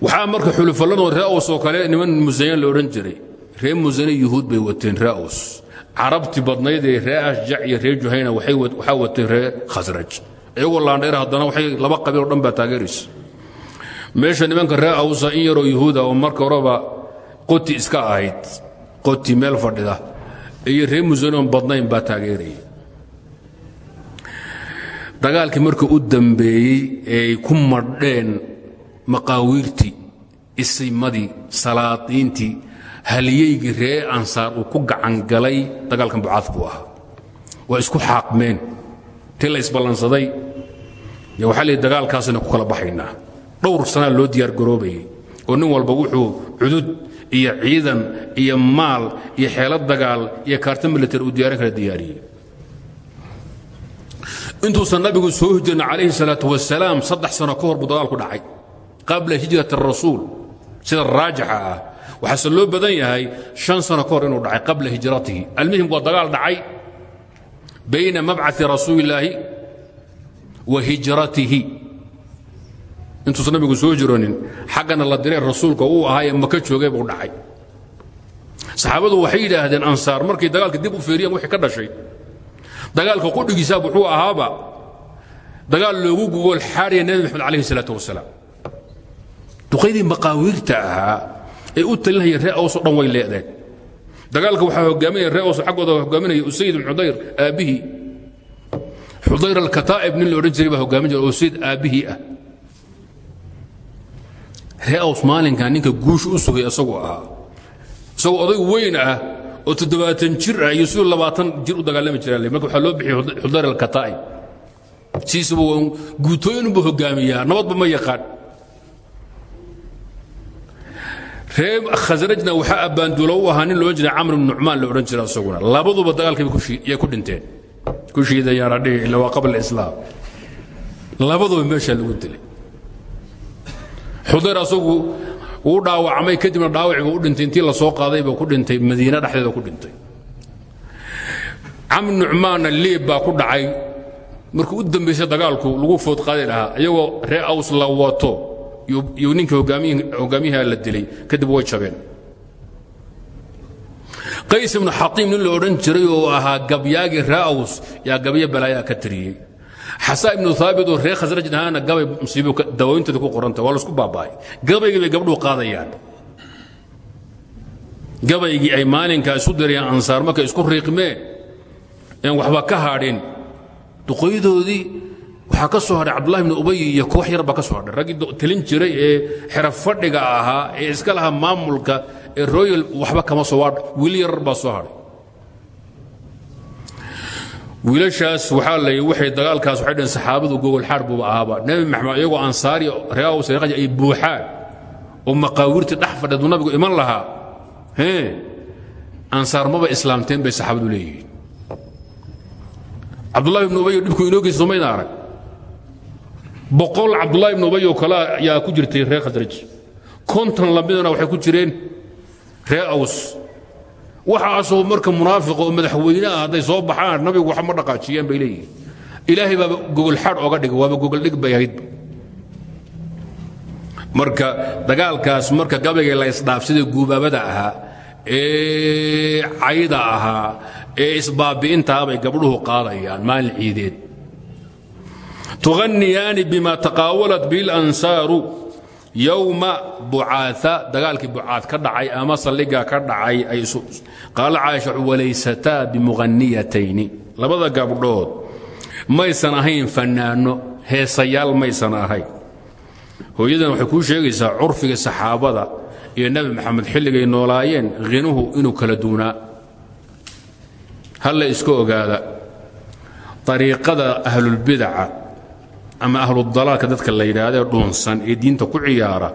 Waxaa marka xulufalladoo ree aws oo kale niman musayaan la odhan jiray. Ree musane yuhuud bay wateen ree aws. Carabti badnayd ee ree ashjac iyo ree juhayna waxaa wateen ree khasraj. Iyagoo laandheer haddana waxay laba qabiil o dhan baa meesha nimanka ree awsa in yaroo oo marka horeba qoti iska ahayd qoti meel fadhida iyo ree musanoon badnayn baa taageeraya dagaalkii marka u dambeeyey eeay ku madheen maqaawiirtii isimadii salaadiintii halyeygii ree ansaar uu ku gacangalay dagaalkan bucaad buu ahaa. Waa isku xaaqmeen tii la isballansaday waxaa leey dagaalkaasina ku kala baxaynaa. Dhowr sanaa loo diyaargaroobayay oo nin walba wuxuu cudud iyo ciidan iyo maal iyo xeelad dagaal iyo kaarta military uu diyaarin kala diyaariyey. Intuusan nabigu soo hijrin calayhi salaatu wasalaam saddex sano ka hor dagaalku dhacay qabla hijrat arasuul sida raajixa ah. Waxaase loo badan yahay shan sano ka inuu dhacay qabla hijratihi. Almuhim waa dagaal dhacay bayna mabcai rasuulillaahi wa hijratihi intuusan nabigu soo jiroonin xaggana la direen rasuulka uu ahaa ee maka joogay buu dhacay. Saxaabadu waxay yidhaahdeen ansaar markay dagaalka dib u fiiriyeen wixii ka dhashay dagaalka qudhigiisaa wuxuu ahaaba dagaal loogu gugol xaadhaya nebi maxamed calayhi salaatu wasalaam. Duqaydii maqaawiirta ahaa ee u talinaya ree awso dhan way leedeen. Dagaalka waxaa hogaaminaya ree awso xaggooda hogaaminaya usayd ibn xudayr aabbihii. Xudayr alkataa'ib nin la odhan jiray baa hogaamin jira oo ah ree aws maalinkaa ninka guusha u sugay isaguu ahaa. Isagoo oday weyn ah oo toddobaatan jir ah iyo siduu labaatan jir u dagaalami jiraa marka waxaa loo bixiyey xudayr alkataa'ib siisaba guutooyinunbuu hogaamiyaa. Nabadba ma yaqaan. Ree khasrajna waxaa abbaanduulo u ahaa nin loodhan jiray camr ibn nucmaan la odhan jira isaguna labaduba dagaalkiiba yay ku dhinteen. Ku shiidayaan adhihi illa waa qabla islaam labadaba meeshaa lagu dilay xudayr asagu uu dhaawacmay kadibna dhaawacibuu u dhintay intii la soo qaadayba ku dhintay madiina dhexdeeda ku dhintay. Camr nucmaanna liib baa ku dhacay. Markuu u dambaysay dagaalku lagu food qaadi lahaa iyagoo ree aws la wato iyo ninkii hogaamiyaha la dilay kadib way jabeen. Qays ibnu xaqiim nin la odhan jiray oo ahaa gabyaagii ree aws yaa gabyo balaayaa ka tiriyey xasaa ibnu haabit oo reer khasraj ahaana gabay musiibo dawooyinteeda ku qoranta waa la isku baaba'ay. Gabaygii bay gabdhuhu qaadayaan. Gabaygii ay maalinkaa isu dirayaan ansaar markay isku riiqmeen een waxba ka hadhin duqoydoodii waxaa ka soo hadhay cabdullahi ibnu ubay iyo koox yar baa ka soo hadhay raggii telin jiray ee xeraf fadhiga ahaa ee iska lahaa maamulka ee royal waxba kama soo hadh wiili yarar baa soo hadhay wiilashaas waxaa la waxay dagaalkaas waxay dhaheen saxaabadu gogol xaar buuba ahaaba nebi maxamed iyagoo ansaari reeaw sariqaja ay buuxaan oo maqaawirtii dhex fadheed uu nabigu iman lahaa. Hee ansaar maba islaamteen bay saxaabadu leeyihiin. Cabdullahi ibnu ubay dhibku inoo geysa somayna arag boqol cabdullahi ibnu ubay oo kale ayaa ku jirtay reer khasraj konton lamidana waxay ku jireen ree aws waxaasoo marka munaafiqa oo madaxweyne ah hadday soo baxaan nabigu wax ma dhaqaajiyeen bay leeyihiin. Ilaahay baaba gogolxaadh oga dhigay waaba gogoldhig bay ahaydba marka dagaalkaas marka gabayga la isdhaafsida guubaabada ahaa ee cayda ahaa ee isbaabi'intaa bay gabdhuhu qaadayaan maalin ciideed. Tughaniyaani bima taqaawalat bilansaaru yowma bucaaa dagaalkii bucaad ka dhacay ama saldhigaa ka dhacay qaala caaisha walaysataa bimuqaniyatayni labada gabdhood maysan ahayn fannaano heesayaal maysan ahayn hooyadan waxay kuu sheegaysaa curfiga saxaabada iyo nebi maxamed xilligay noolaayeen khinuhu inuu kala duunaa. Halla iska ogaada ariiqada ahlulbidaca ama ahludalaalka dadka la yidhaahdae dhuunsan ee diinta ku ciyaara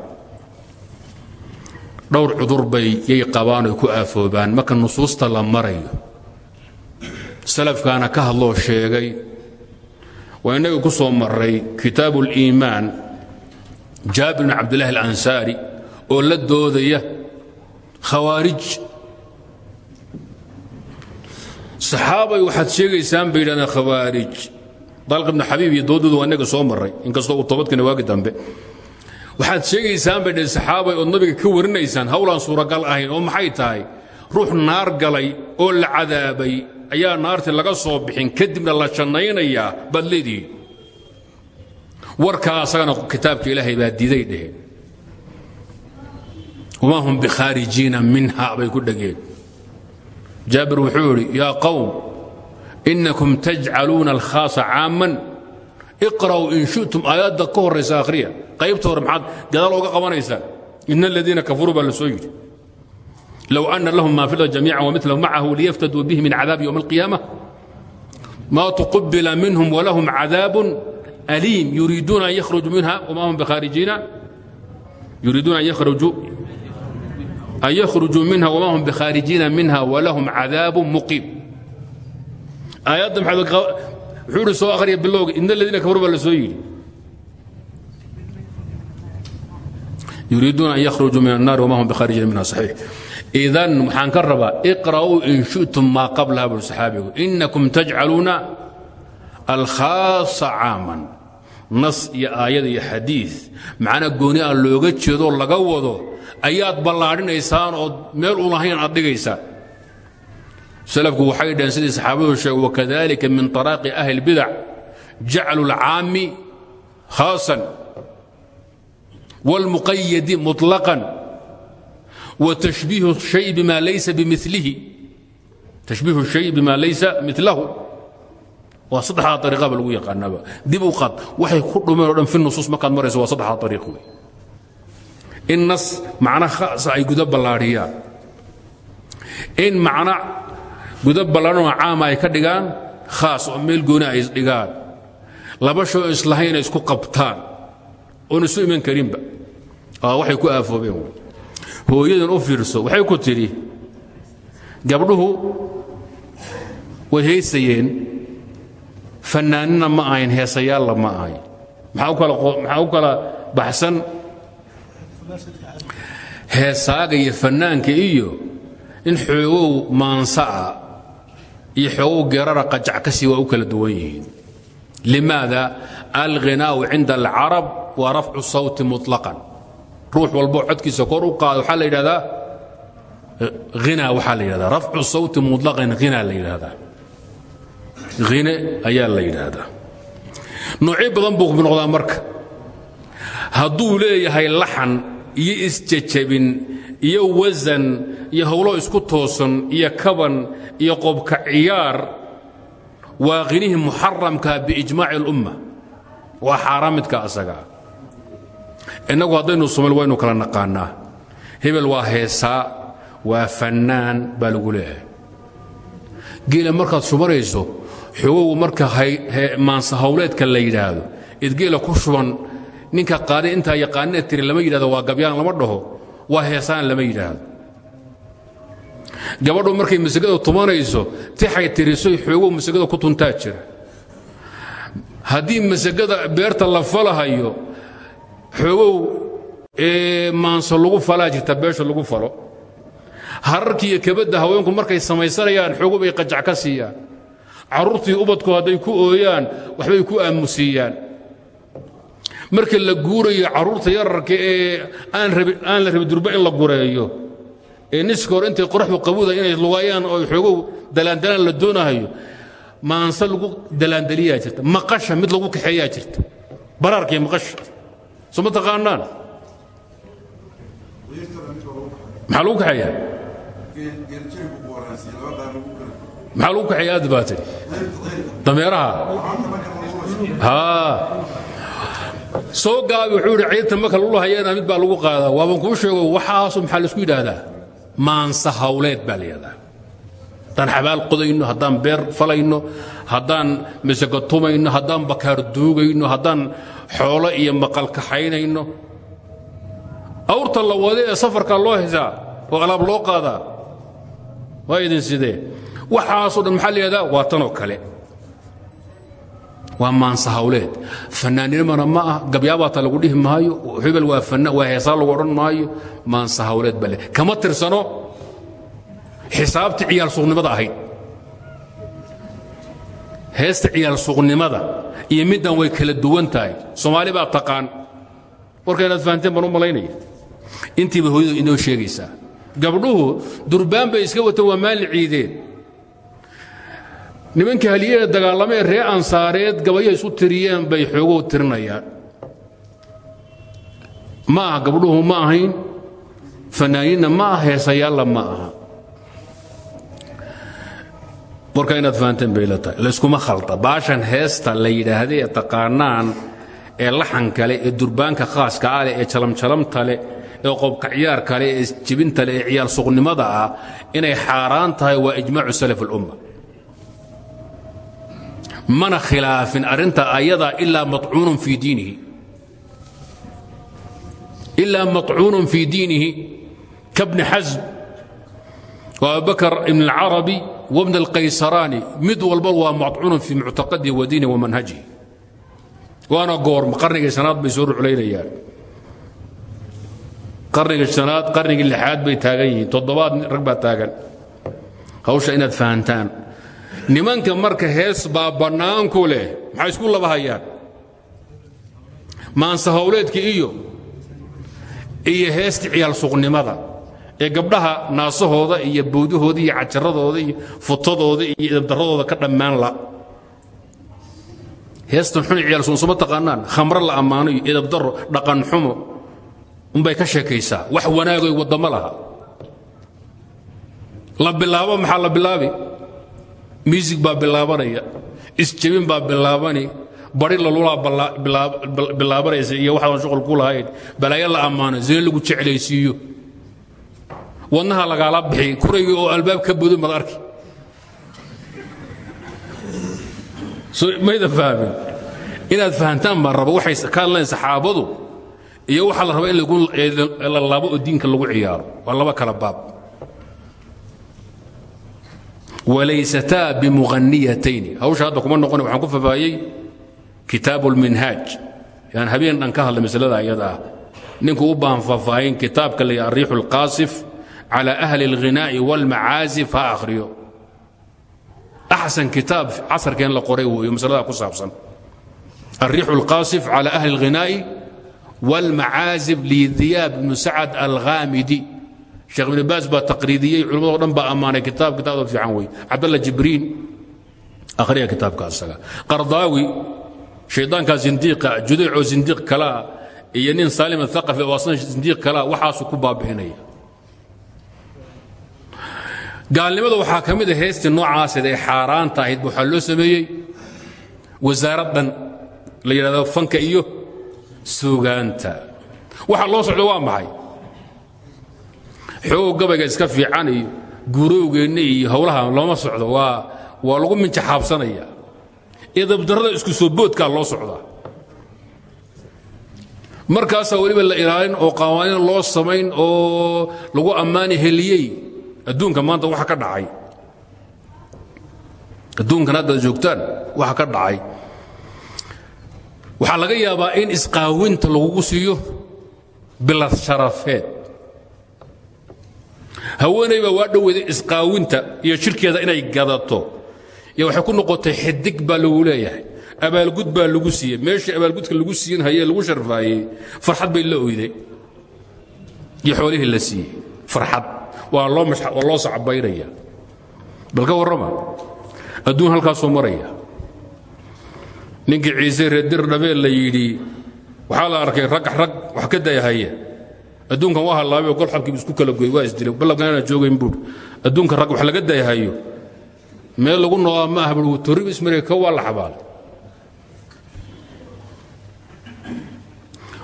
dhowr cudur bay yay qabaan oy ku aafoobaan. Marka nusuusta la marayo salafkaana ka hadloo sheegay waa innaga ku soo maray kitaabu اliimaan jaabir bn cabdillahi alansaari oo la doodaya khawaarij. Saxaabay waxaad sheegaysaan bay yidhahdeen khawaarij dalq ibnu xabiib iyo doodoodu waa innaga soo marray inkastoo uu toobadkana waagi dambe. Waxaad sheegaysaan bay dhaheen saxaabay ood nabiga ka warinaysaan hawlaan suuragal ahayn oo maxay tahay? Ruux naar galay oo la cadaabay ayaa naartii laga soo bixin kadibna la jannaynayaa baad warkaa asagana kitaabka ilaahay baa diiday dheheen. Wamaa hum bikhaarijiina minha bay ku dhegeen. Jaabir wuxuu idhi yaa inakum tajcaluuna alkhaasa caamman iqra'uu in shi'tum aayadda ka horraysa akhriya qaybta hore maxaad gadaal oga qabanaysaa ina aladiina kafaruu baa la soo yidhi low ana lahum ma fi lardi jamiica wamilahu macahu liyaftaduu bihi min cadaabi yowma alqiyaama ma tuqubila minhum walahum cadaabun aliim yuriiduuna an yakhrujuu minha wama hum bikhaarijiina yuriiduuna an yakhrujuu an yakhrujuu minha wama hum bikhaarijiina minha walahum cadaabun muqiim aayadda wuxuu idhi soo akhriya bilowga ina aladiina kafaruu baa la soo yidhi. Yuriiduuna an yakhrujuu min annaari hum bikhaarijiina minha saxiix. Idan waxaan ka rabaa iqra'uu in shi'tum maa qablaha buu saxaabigu. Inakum tajcaluuna alkhaasa caaman. Nas iyo aayad iyo xadiid macna gooni aan looga jeedoo laga wado ayaad ballaadhinaysaan ood meel u lahayn aad dhigaysaan salafku waxay dhaheen sidii saxaabadu sheege wakadalika min طaraaqi ahli اlbidac jaclu اlcaami khaasan wاlmuqayadi muطlaqan وتشبيه الشيء بما ليس بمثله تشبيه الشيء بما ليس مثله waa saddexdaa ariiqaba lagu yaqaanaba dib u qaad waxay ku dhumeen o dhan fi nusuus markaad marayso waa saddexdaa ariiq wey in nas macno khaasa ay gudo ballaadhiyaan in macno gudo ballaadhanoo caama ay ka dhigaan khaas oo meel gooni ay isdhigaan laba shoo islahayn ay isku qabtaan. Oon isu iman karinba. Waxay ku aafoobeen. Hooyadan u fiirso waxay ku tidhi gabdhuhu way heysayeen fannaanina ma ahayn heesayaalla ma ahayn maxaa u kala baxsan? Heesaaga iyo fannaanka iyo in xoogow maansa'a iyo xoogow gerara qajac ka sii waa u kala duwan yihiin. Limaada alghinaau cinda alcarab waa rafcu sawti muطlaqan ruux walboo codkiisa kor u qaado waxaa la yidhahdaa hina waxaa la yidhahdaa. Rafcu sawti muطlaqan hina la yidhahdaa. Hine ayaa la yidhaahdaa noocyo badan buu noqdaa marka. Hadduu leeyahay laxan iyo isjajabin iyo wasan iyo howlo isku toosan iyo kaban iyo qobka ciyaar waa hinihii muxaramka biijmaaci اlumma waa xaaraan midka asagaa innagu haddaynu somal waynu kala naqaannaa hebel waa heesaa waa fannaan baa lagu leeyahay. Geela markaad sumanayso xogogu marka maansa hawleedka la yidhaahdo id geela ku shuban ninka qaadi intaa yaqaanina tiri lama yidhahdo waa gabyaan lama dhaho waa heesaan lama yidhaahdo. Gabadhu markay masagada tumanayso tixay tirisoy xoogow masagada ku tuntaa jira. Haddii masagada beerta la falahayo xoogow maanso lagu falaa jirta beesha lagu falo. Hararkii iyo kabadda haweenku markay samaysanayaan xoogow bay qajac ka siiyaan. Carruurtii ubadku hadday ku ooyaan waxbay ku aamusiiyaan marka la guurayo carruurta yararka ee aan la rabi durba in la gureeyo ee niska intay qoraxdu qabuda inay lugaayaan oo xoogow dalaandalaan la doonahayo maanse lagu dalaandaliyaa jirta maqasha mid lagu kaxeeyaa jirta baraarkaiyo maqasha. Ma taqaanaan? Maxaa lagu kaxeeyaa? Kaxeeya aad baa haa soo gaabi wuxuu idhi ciidta marka lulu hayeena mid baa lagu qaadaa. Waaban kuu sheego waxaasu maxaa la isku yidhaahdaa? Maansa hawleed baa la yidhahdaa haddaan xabaal qodayno haddaan beer falayno haddaan masago tumayno haddaan bakaar duugayno haddaan xoolo iyo maqal kaxaynayno awrta la wade ee safarka loo hesaa oo alaab loo qaadaa waa idin sidee? Waxaasoo dhan maxaa la yidhahdaa waa tanoo kale waa maansa hawleed. Fanaannimana ma ah gabyaabaata lagu dhihi maayo hebel waa heesaa lagu odhan maayo maansa hawleed bale kama tirsano xisaabtii ciyaal suuqnimada ahayd. Heesta ciyaal suuqnimada iyo middan way kala duwan tahay. Soomaali baa taqaan. Warka inaad fahanteen baan u malaynaya. Intiiba hooyadu inoo sheegaysaa. Gabdhuhu durbaan bay iska wateen waa maalin ciideen nimankii haliyada dagaalama ee ree ansaareed gabayo isu tiriyeen bay xoogow tirinayaan. Ma gabdhuhu ma ahayn fanaaniinna ma aha heesayaalla ma aha. Warka inaad fahanteen bay la tahay. Baashan heesta la yidhaahda ee taqaanaan ee laxan kale ee durbaanka khaaska ah leh ee jalamjalamta leh ee qobka ciyaar kale ee jibinta leh ee ciyaal suqnimada ah inay xaaraan tahay waa ijmaacu salaf alumma mana khilaafin arinta ayadaa ilaa macuunun fii diinihi. Ilaa macuunun fii diinihi kabni xasm wa abubakar ibn اlcarabi wabn اlqaysaraani mid walba waa macuunun fii muctaqadihi wa diinihi wa manhajihi waana goorma qarnigii shanaad bay soo ruclaynayaan qarnigii shanaad qarnigii lixaad bay taagan yihiin toddobaad rag baa taagan. Hawsha inaad fahantaan nimanka marka hees baa bannaanku leh. Maxay isku laba hayaan maanse hawleedka iyo iyo heesta ciyaal suqnimada ee gabdhaha naasahooda iyo bowdahooda iyo cajaradooda iyo futadooda iyo idabdaradooda ka dhammaan la. Heestan xun ciyaal suqn soma taqaanaan. Khamro la ammaano iyo dhaqan xumo unbay ka sheekaysaa. Wax wanaagoy waddamo laha. La bilaabo maxaa la bilaabi miisig baa bilaabanaya isjebin baa bilaabani. Bari lalulaa bilaabanaysa iyo waxaadan shuqul ku lahayn. Balaayo la ammaano zine lagu jeclaysiiyo. Wadnaha lagaala bixi kuraygii oo albaab ka budin baad arki. Mayda fahmin? Inaad fahantaan baan raba waxay ka hadlayn saxaabadu iyo waxaa la raba in la laabo diinka lagu ciyaaro. Waa laba kala baab walaysataa bimuhaniyatayni hawsha hadda kuma noqon waxaan ku fafaayey kitaabu اlminhaaj yaan habeen dhan ka hadla masalada iyada ah ninku u baahan faahfaahin kitaabka la ariixu اlqaasif calى ahli اlghinaa'i wاlmacaazif ha akhriyo axsan kitaab casarkeen la qoray weeyo masalada ku saabsan الريح القاصف على أهل الغناء والمعازف لذياب بن سعد الغامدي sheekh ibnu baas baa taqriidiyey culimmado dhan baa ammaanay kitaab kitaabda fiican wey cabdalla jibriin akhriya kitaabka asaga. Qardaawi shaydaankaa zindiiqa judeyc oo zindiiq kalea iyo nin saalim aaqafi oo asna zindiiq kalea waxaasuu ku baabixinaya gaalnimada waxaa ka mid ah a heestii noocaaseed ah ay xaaraanta ahayd ba waxaa loo sameeyey. Wasaaraddan la yidhahdo fanka iyo suugaanta. Waxa loo socdo waa maxay? Xoog gabayga iska fiican iyo guurowgeenna iyo howlaha looma socdo. Waa waa lagu minjaxaabsanaya. Idabdarrada isku soo boodkaa loo socdaa. Markaasaa weliba la ilaalin oo qawaaniin loo samayn oo lagu ammaani heliyey adduunka maanta waxa ka dhacay. Adduunkan haddaad joogtaan waxa ka dhacay. Waxaa laga yaabaa in isqaawinta lagugu siiyo bilad sharafeed haweenay baa waa dhoweyday isqaawinta iyo shirkeeda inay gadato. Iyo waxay ku noqotay xidig baa lagu leeyahay. Abaalgud baa lagu siiyey. Meeshii abaalgudka lagu siin hayee lagu sharfaayey farxad bay la oyday. Iyo xoolihii la siiyey. Farxad. Waa loo sacbaynaya bal ka warrama adduun halkaasoo maraya. Ninkii ciise reedir dhabeel la yidhi waxaa la arkay rag rag wax ka dayahaya adduunkan waa hallaabay oo gol xabkiibu isku kala goy waa isdilay ballankan inaan joogayn buur. Adduunka rag wax laga dayahayo meel lagu noolaa ma aha buu torrib ismarey ka waa la xabaal.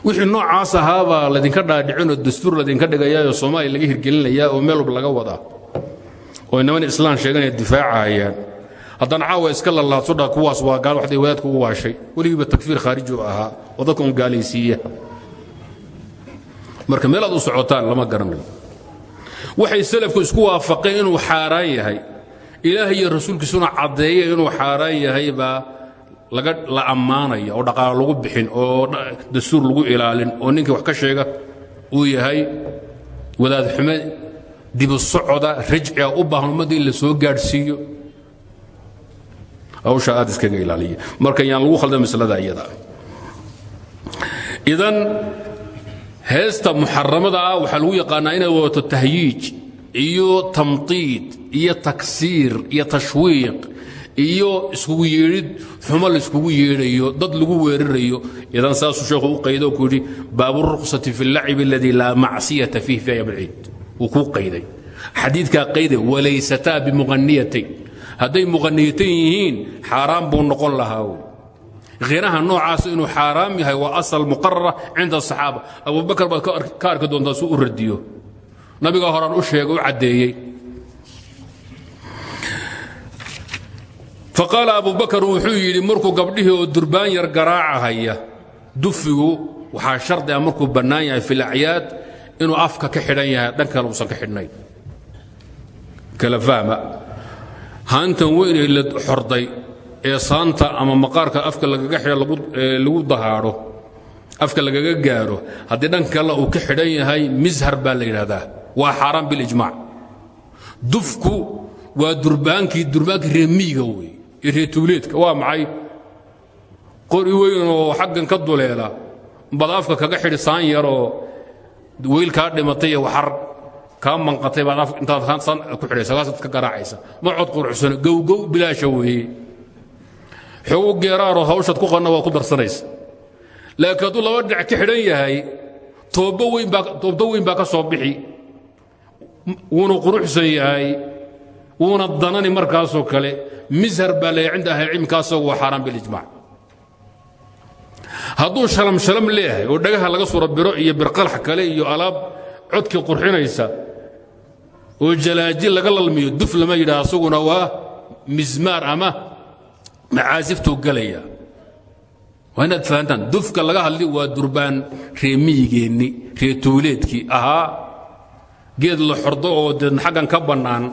Wixii noocaas ahaabaa laydinka dhaadhicinoo dastuur laydinka dhigayaayoo soomaaliya laga hirgelinayaa oo meel laga wadaa oo niman islaan sheeganaya difaacahayaan haddana caawa iska lalaadso dha kuwaas waa gaal waxday wadaadka u waashay. Weligiiba takfiir khaariji u ahaa oo dadka gaalaysiiya marka meel aad u socotaan lama garanayo waxay salafku isku waafaqeen inuu xaaraan yahay. Ilaahay iyo rasuulkiisuna caddeeya inuu xaaraan yahay baa laga la ammaanaya oo dhaqaalo lagu bixin oo dastuur lagu ilaalin oo ninkii wax ka sheega uu yahay wadaad xume dibu socoda rajciga u baahan ummadda in la soo gaadhsiiyo. Hawsha aad iskaga ilaaliya. Marka yaan lagu khaldan masalada iyada. Idan heesta muxaramada ah waxaa lagu yaqaanaa inay wadato tahyiij iyo tamtiid iyo taksiir iyo tashwiiq iyo iskugu yeedhid xumo la iskugu yeedhayo dad lagu weerarayo. Idan saasuu sheekhu u qaydo ku yidhi baabu ruksati fi اllacibi aladii laa macsiyata fiih fi ayam alciid. Wuu kuu qayday. Xadiidkaa qayde walaysataa bimuqaniyatayn hadday muqaniyatayn yihiin xaaraan buu noqon lahaa wey khinaha noocaas inuu xaaraam yahay waa asal muqarara cinda asaxaaba abubakar baad ka arki doontaa suu u radiyo. Nabigaa horaan u sheegay u caddeeyey. Faqaala abubakar wuxuu yidhi markuu gabdhihii oo durbaan yar garaacahaya dufigu waxaa shardi ah markuu bannaan yahay fi lacyaad inuu afka ka xidhan yahay dhan ee saanta ama maqaarka afka lagaga xidha lagu dahaadho afka lagaga gaaro haddii dhan kale uu ka xidhan yahay mishar baa la yidhaahdaa. Waa xaaraan bilijmaac dufku waa durbaankii durbaankii reemiiga wey reetuuleedka waa maxay? Qori weyn oo xaggan ka duleela bad afka kaga xidhi saan yaroo weyl kaa dhimatay iyo waxar kaa manqatay baad intaad ku xidhaysa ka garaacaysa. Ma cod quruxsano. Gowgow bilaasha weeye xoogu geeraaroo hawshaad ku qanna waa ku darsanaysa laakiin hadduu laba dhinac ka xidhan yahay toobdo weyn baa ka soo bixi. Wuuna quruxsan yahay wuuna danani markaasoo kale mishar baa leeyahay cinda ahlicilmikaasoo waa xaaraan bilijmac hadduu shalam shalam leeyahay oo dhagaha laga sura biro iyo birqalax kale iyo alaab codkii qurxinaysa oo jalaajil laga lalmiyo duf lama yidhaha waa mismaar ama macaasiftuu galaya. Waa inaad fahantaan dufka laga hadli waa durbaan reemiyigeenni reetuuleedkii ahaa. Geed la xordo oo deedna xaggan ka bannaan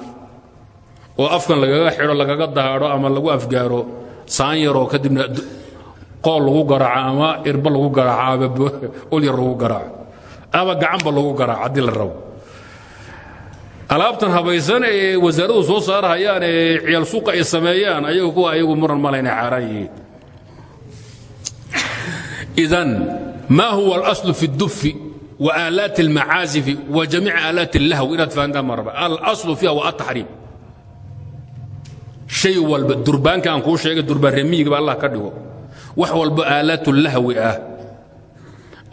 oo afkan lagaga xidho lagaga dahaadho ama lagu afgaaro saan yaroo kadibna qool lagu garaaco ama irba lagu garaaco ama olyar lagu garaaco ama gacanba lagu garaaco haddii la rabo alaabtan habaysan ee wasaaradu soo saarhayaan ee ciyaal suuqa ay sameeyaan ayagu kuwa ayagu muran malayna xaaraan yihiin idan ma huwa alaslu fi اdufi وآلات المعازف وجميع آلات اللهو inaad fahantaan ma raba الأصل فيها waa التaxriim shay walba durbaanka aan kuu sheegay durbaan remiyiga allah ka dhigo wax walba aalaat lahwi ah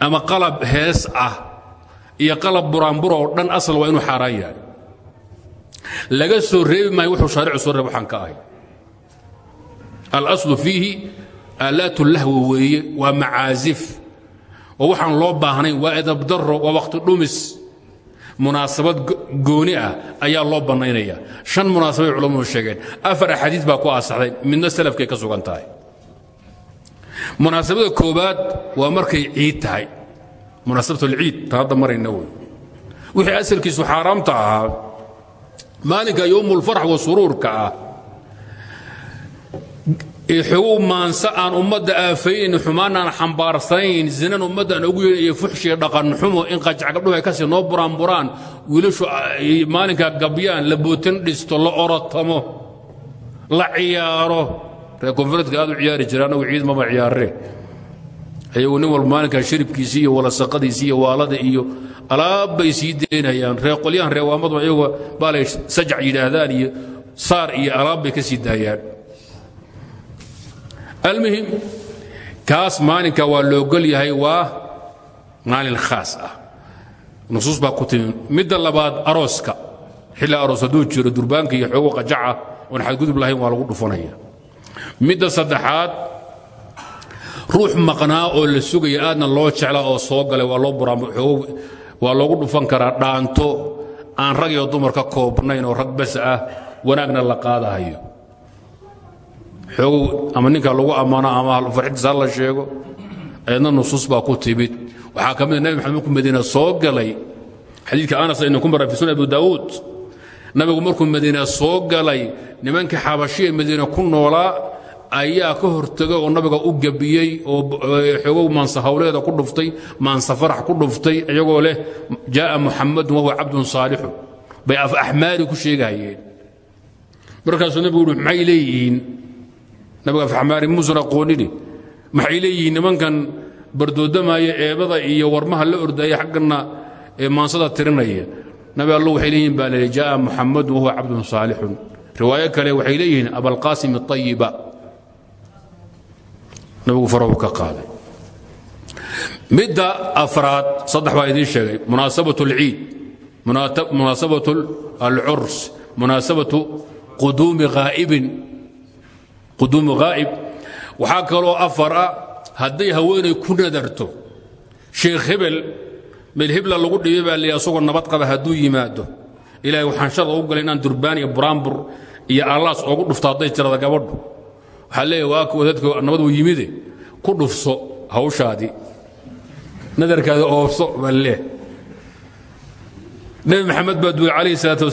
ama qalab hees ah iyo qalab buraanbura oo dhan asal waa inuu xaaraan yahay laga soo reebi maayo wuxuu shaaricu soo reeb waxaan ka ahay. Alaslu fiihi aalaat lahwi weeye waa macaazif. Oo waxaan loo baahnayn waa edabdaro waa wakhti dhumis. Munaasabad gooni ah ayaa loo bannaynaya. Shan munaasabay culammadu sheegeen. Afar axaadiis baa ku asaxday midna salafkay ka sugan tahay. Munaasabada koobaad waa markay ciid tahay. Munaasabatulciid tan hadda marayna wey. Wixii asalkiisu xaaraamta ahaa maalinka yowmulfarx wa suruurka ah. Xogow maanse aan ummadda aafayn xumaan aan xambaarsanayn zinan ummadda aan ugu yeedhin iyo fuxshiya dhaqanxumo in qajac gabdhuhu ay ka sii noo buraanburaan wiilashu maalinkaa gabyaan la bootin dhisto la orotamo la ciyaaro. Reer koonfureedka aad u ciyaari jira annagu ciid maba ciyaarre. Ayagu nin walba maalinkaa shiribkiisii iyo iyo waalada iyo alaab bay sii daynayaan. Reer qolyahan reewaamadu ayagu baalay sajac yidhaahdaan iyo saar iyo alaab bay ka sii daayaan. Almuhim kaas maalinka waa loogol yahay waa maalin khaas ah. Nusuus baa ku timi labaad arooska xilli aroos hadduu jiro durbaanka iyo xoogo qajaca oon xadgudub lahayn waa lagu dhufanaya midda saddexaad ruux maqnaa oo la sugaya aadna loo jeclaa oo soo galay waa loo waa loogu dhufan karaa dhaanto aan rag iyo dumar ka koobnayn oo rag bas ah wanaagna la qaadahayo. Xoogow ama ninka lagu ammaano ama farxiddiisa ha la sheego ayadna nusuus baa ku timid. Waxaa ka mid nabi maxamed markuu madiina soo galay xadiidka anas aynu ku fi sunan abu daawuud nabigu markuu madiina soo galay nimankii xabashiya madiina ku noolaa ayaa ka hortegay oo nabiga u gabiyey oo xoogow maansa hawleeda ku dhuftay maansa farax ku dhuftay iyagoo leh jaaa muxamadun wahuwa cabdun saalixu. Bay af axmaari ku sheegahayeen markaasuu nabigu uhi maxay nabiga faxmaari muusan aqoonini maxay leeyihiin nimankan bardoodamaaya eebada iyo warmaha la ordaya xaggana ee maansada tirinaya? Nabi allo waxay leeyihiin baa leeyahy jaaa muxamadun wahuwa cabdun saalixun. Riwaayo kale waxay leeyihiin abalqaasim ayiba nabigu farahu ka qaaday. Midda afraad saddex baa idiin sheegay. Munaasabat اlciid munaasabat alcurs munaasabatu quduumi haa'ibin quduumu haa'ib waxaa kaloo afar ah hadday haweenay ku nadarto. Sheekh hebel meel hebla lagu dhibay baa leeyahy asagoo nabad qaba hadduu yimaado. Ilaahay waxaan sharda u galay inaan durbaan iyo buraanbur iyo allaas oogu dhufto hadday tirada gabadhu waxaa waa kuwa dadka nabad uu yimide ku dhufso hawshaadii nadarkaada oobso baa leeh nebi maxamed baa duway calayhi salaatu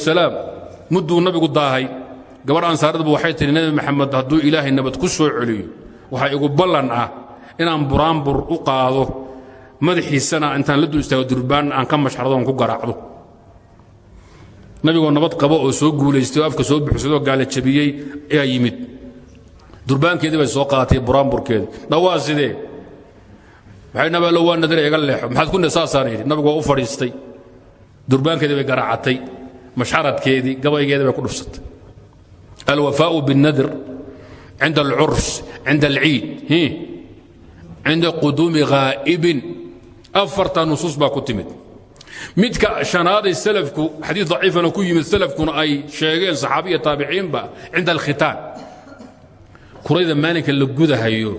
nabigu daahay gabadh ansaaradba waxay tihi nebi maxamed hadduu ilaahay nabad ku soo celiyo waxaa igu ballan ah inaan buraanbur u qaado. Madaxiisana intaan la dul istaago durbaan aan ka mashxardoon ku garaacdo. Nabigoo nabad qabo oo soo guulaystay afka soo buxsadoo gaala jabiyey ayaa yimid durbaankeedii bay soo qaadatay buraanburkeedi dhawaa sidee maxay nabaalo waa nadare iga leexo. Maxaad ku saasaan yidhi nabigu waa u fadhiistay. Durbaankeedii bay garaacatay. Mashxaradkeedii gabaygeedii bay ku dhufsatay. Alwafaau biاnnadr cinda alcurs cinda alciid cinda quduumi haa'ibin afartaa nusuus baa ku timid. Midka shanaaday salafku xadiis daciifana ku yimid salafkuna ay sheegeen saxaabiya taabiciinba cinda alkhitaan kurayda maalinka la gudahayo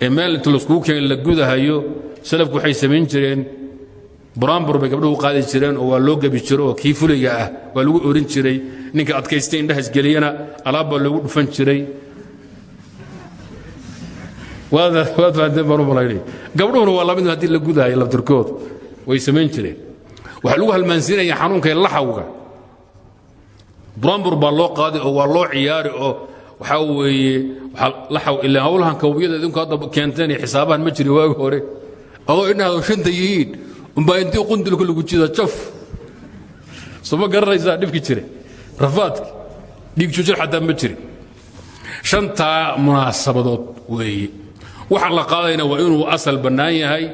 ee meel inta laiskugu keen la gudahayo salafku waxay samayn jireen. Buraanbur bay gabdhuhu qaadi jireen oo waa loo gebi jiro oo kii fulayga ah waa lagu orin jiray. Ninka adkaystay indhahas geliyana alaab baa loogu dhufan jiray. Gabdhuhuna waa la mid haddii la gudahayo laftirkoodu way samayn jireen. Waxaa lagu halmaansiinaya xanuunka laxawga. Buraanbur baa loo qaaday oo waa loo ciyaari oo waxaa weeye ilaa hawlahan kawbiyada idinku hadda keenteen xisaabahan ma jiri waagi hore. Adoo indhahaado shanta yihiin umbaa intii qundulka lagu jida jaf soo ma garanaysaa dhibki jire? Rafaadki dhiig joojir xataa ma jirin shantaa munaasabadood weeye. Waxa la qaadayna waa inuu asal bannaan yahay.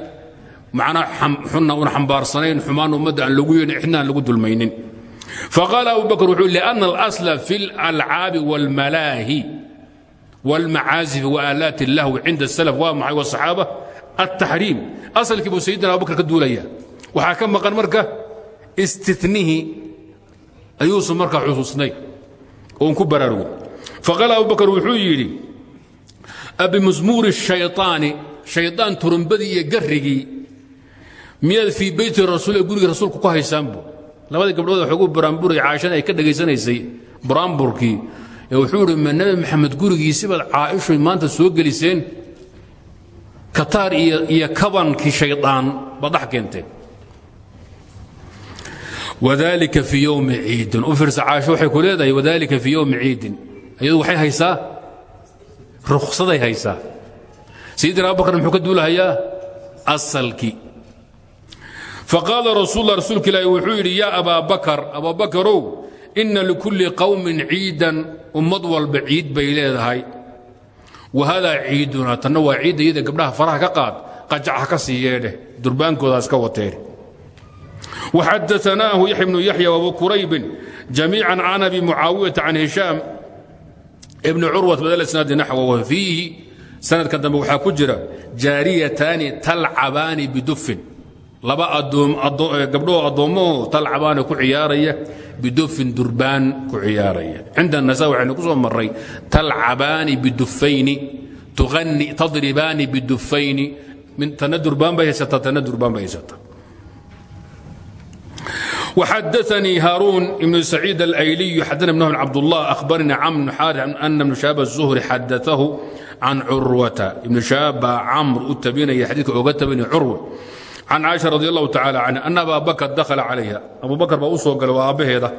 Macnaa xunna una xambaarsanayn xumaan ummadda aan lagu yeedhin cidna aan lagu dulmaynin faqaala abu bakr wuxuu lianna alasla fi اlalcaabi wاlmalaahi wاlmacaazif waaalaat اllahwi cinda الsalaf waa maxay wالصaxaaba الtaxriim asalkii buu sayidina abubakr ka duulaya waxaa ka maqan marka istinihi ayuusan markaa xusuusnay oon ku baraarugin faqaala abu bakr wuxuu yidhi abimusmuuri الshayطaani shayطaan turumbadii iyo garrigii miyaad fii beyti rasuul ee guriga rasuulku ku haysaanbu labadii gabdhood waxay ugu buraanburay caashana ay ka dhegaysanaysay buraanburkii ee wuxuu idhi ma nebi maxamed gurigiisibaad caaishoy maanta soo geliseen? Kataar iyo kabankii shaydaan baad dhex keenteen wadalika fii yowmi ciidin. U fiirsa caasho waxay ku leedahay wadalika fii yowmi ciidin. Iyadu waxay haysaa? Rukhsaday haysaa. Sayidina abubakar muxuu ka duulahayaa asalkii faqaala rasuul la rasuulka ilaahi wuxuu yidhi yaa abaa bakar abaa bakarow inna likulli qowmin ciidan ummad walba ciid bay leedahay. Wa haadaa ciiduna tanna waa ciidda iyada gabdhaha faraha ka qaad qajac ha ka sii yeedheh durbaankoodaas ka wateen waxadaanaahu yaxya bnu yaxya wabu kuraybin jamiican can abi mucaawiyata can hishaam ibni curwat badal isnaadi naxwa wa fiihi. Sanadka dambe laba gabdhoo addoommaho talcabaani ku ciyaaraya bidufin durbaan ku ciyaaraya cinda nasa waxaynu ku soo marray talcabaani bidufayni tadribaani bidufayni tana durbaan bay haysata tana durbaan bay haysata وxadثnي hاrون بن سعيid الأyلي xadna بن عبد الله أخبرnي cم بن xاrث أن بن شhاب الزهري xadaثه can curwata ibnu shahaab baa camr u tabinaya xadiidka oga tabinaya curwe can caaisha radi allahu tacala canha ana abaa bakr dakhala calayha abu bakar baa u soo galay waa aabbaheeda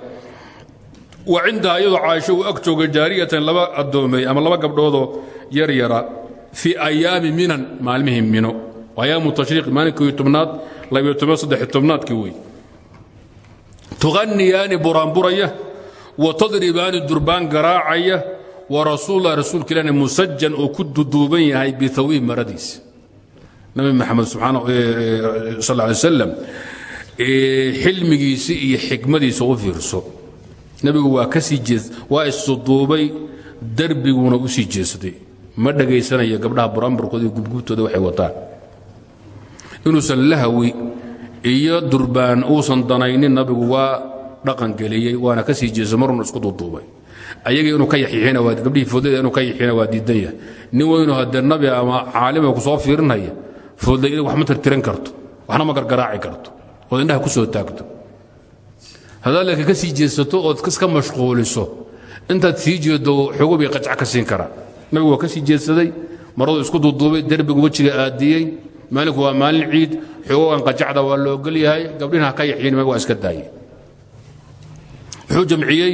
wa cindaha iyadoo caaisho uu ag joogay jaariyatan laba addoomeey ama laba gabdhoodoo yar yara fii ayaami minan maalmihii mino ayaamu tashriiq maalinkii tobnaad labiyo toban saddex tobnaadkii wey tuqaniyaani buraanburaya wa tadribaani durbaan garaacaya warasuullah rasuulka ilahna musajan nabi maxamed sal ly slam xilmigiisi iyo xikmadiisa u fiirso. Nebigu waa ka sii waa isuduubay darbiguuna u sii jeesaday. Ma dhagaysanayo gabdhaha buraanburkooda iyo gubgubtooda waxay wataan. Inuusan lahawi iyo durbaan uusan danaynin nabigu waa dhaqangeliyey waana ka sii jeesa maruna isku duduubay. Ayaga inuu ka yaxiixina gabdhihii foodlada inuu ka yaxiixina waa diidan yahay. Nin weynu nabi ama caalima ku soo fiirinaya foodlay wax ma tirtiran karto waxna ma gargaraaci karto ood indhaha ku soo taagto. Haddaad ka sii jeesato ood iska mashquuliso intaad sii jeedo qajac ka siin karaa nabigu waa ka sii jeedsaday maradu isku duuduubay derbigu wejiga aadiyey maalinku waa maalin ciid xoogogan qajacda waa la ogol yahay gabdhihin ha ka yaxiin waa iska daayey. Wuxuu jamciyey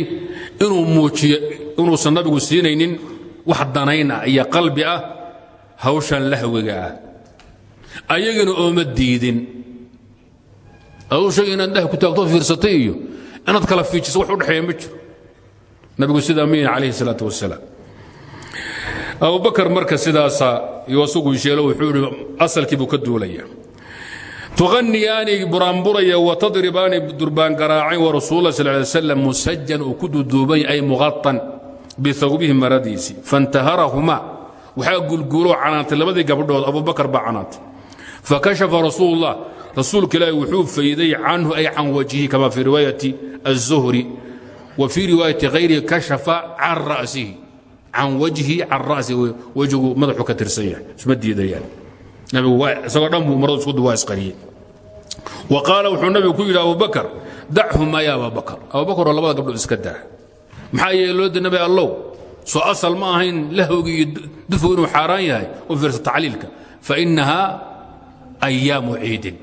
inuu muujiyo inuusan nabigu siinaynin wax danayn ah iyo qalbi ah hawshan lahwiga ah ayagana ooma diidin. Aduu shay inaad dheh ku taagto fiirsatay iyo inaad kala fiijiso wax u dhexeeya ma jiro. Nabigu sidaa ma yihiin calayhi salaatu wasalaam abubakar marka sidaasaa iyo asugu sheelo wuxuu ihi asalkii ka duulaya tuqaniyaani buraanburaya watadribaani durbaan garaacayn warasuul sal ly slam musajan uu ku duduuban ay muqaan bihawbihi maradiisii faintaharahumaa waxaa gulguuloo canaantay labadii gabdhood abubakar baa canaantay fakashafa rasuulullah rasuulka ilaahi wuxuu fayday canhu ay can wajhihi kama fii riwaayati الzuhri wa fii riwaayati hayrihi kashafa can ra'sihi can wajhi can ra'si wejigu madaxu ka tirsan yahay isma diidayaan nabigu isagoo dhan buu maradu isku duwaa isqariyey wa qaala wuxuu nabigu ku yidhi abubakar dachumaa ya ababakar abubakaroo labada gabdhood iska daa maxaa yeele loo da nabi allow soo asal ma ahayn lahowgi iyo dufow inuu xaaraan yahay u fiirsa tacliilka fainaha ayaamu ciidin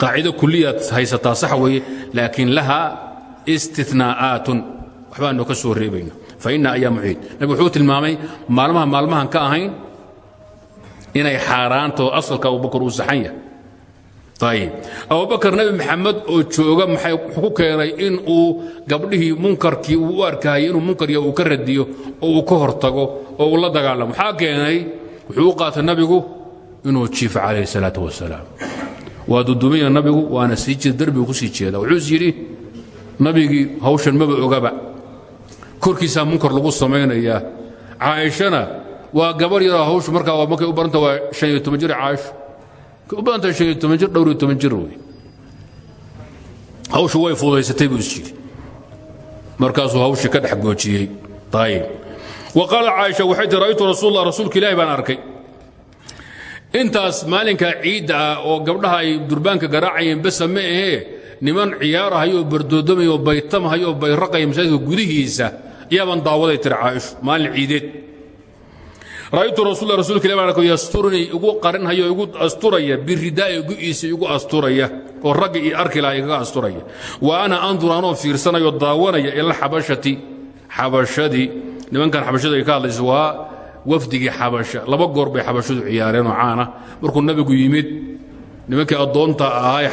qaacido kuliyaad haysataa sax weeye laakiin laha istinaa'aatun waxbaanu ka soo reebayna fa ina ayaam ciid nabigu wuxuu tilmaamay maalmaha maalmahan ka ahayn inay xaaraanto asalka abubakar uu saxan yahay ayib abubakar nebi maxamed oo jooga maxay ku keenay in uu gabdhihii munkarkii uu u arkahayay inuu munkarya uu ka radiyo oo uu ka hortago oo uu inuu jiifo calayhi salaatu wasalaam waa dudumaya nabigu waana sii jeeda derbigu ku sii jeeda. Wuxuus yidhi nabigii hawshan maba ogaba. Korkiisaa munkar lagu samaynayaa caaishana waa gabar yaroo hawshu markaa markay u baranta waa shan iyo toban jir caaisho u badantahay shan iyo toban jir dhowr iyo toban jir wey. Hawshu way fudaysatay buu is yidhi. Markaasuu hawshii ka dhex goojiyey. Ayib wa qaala waxay tii ra'aytu rasuul allah rasuulka baan arkay intaas maalinkaa ciidda ah oo gabdhaha ay durbaanka garaacayeen besa ma ahee niman ciyaarahayo oo bardoodamayo oo baytamhayo oo bayraqaya masaajidka gudihiisa yaabaan daawaday tiri caaisho maalin ra'aytu rasuul rasuulka ilahi baan arkay yasturni igu qarinhayo igu asturaya biridaa'i gu'iisa igu asturaya oo ragga arki laha igaga asturaya. Wa ana andur anoo daawanaya ila xabashati xabashadii nimankan xabashadu ay ka hadlayso waa wafdigii xabasha. Laba goor bay xabashadu ciyaareenoo caana. Markuu nabigu yimid nimankii addoonta ahaa ee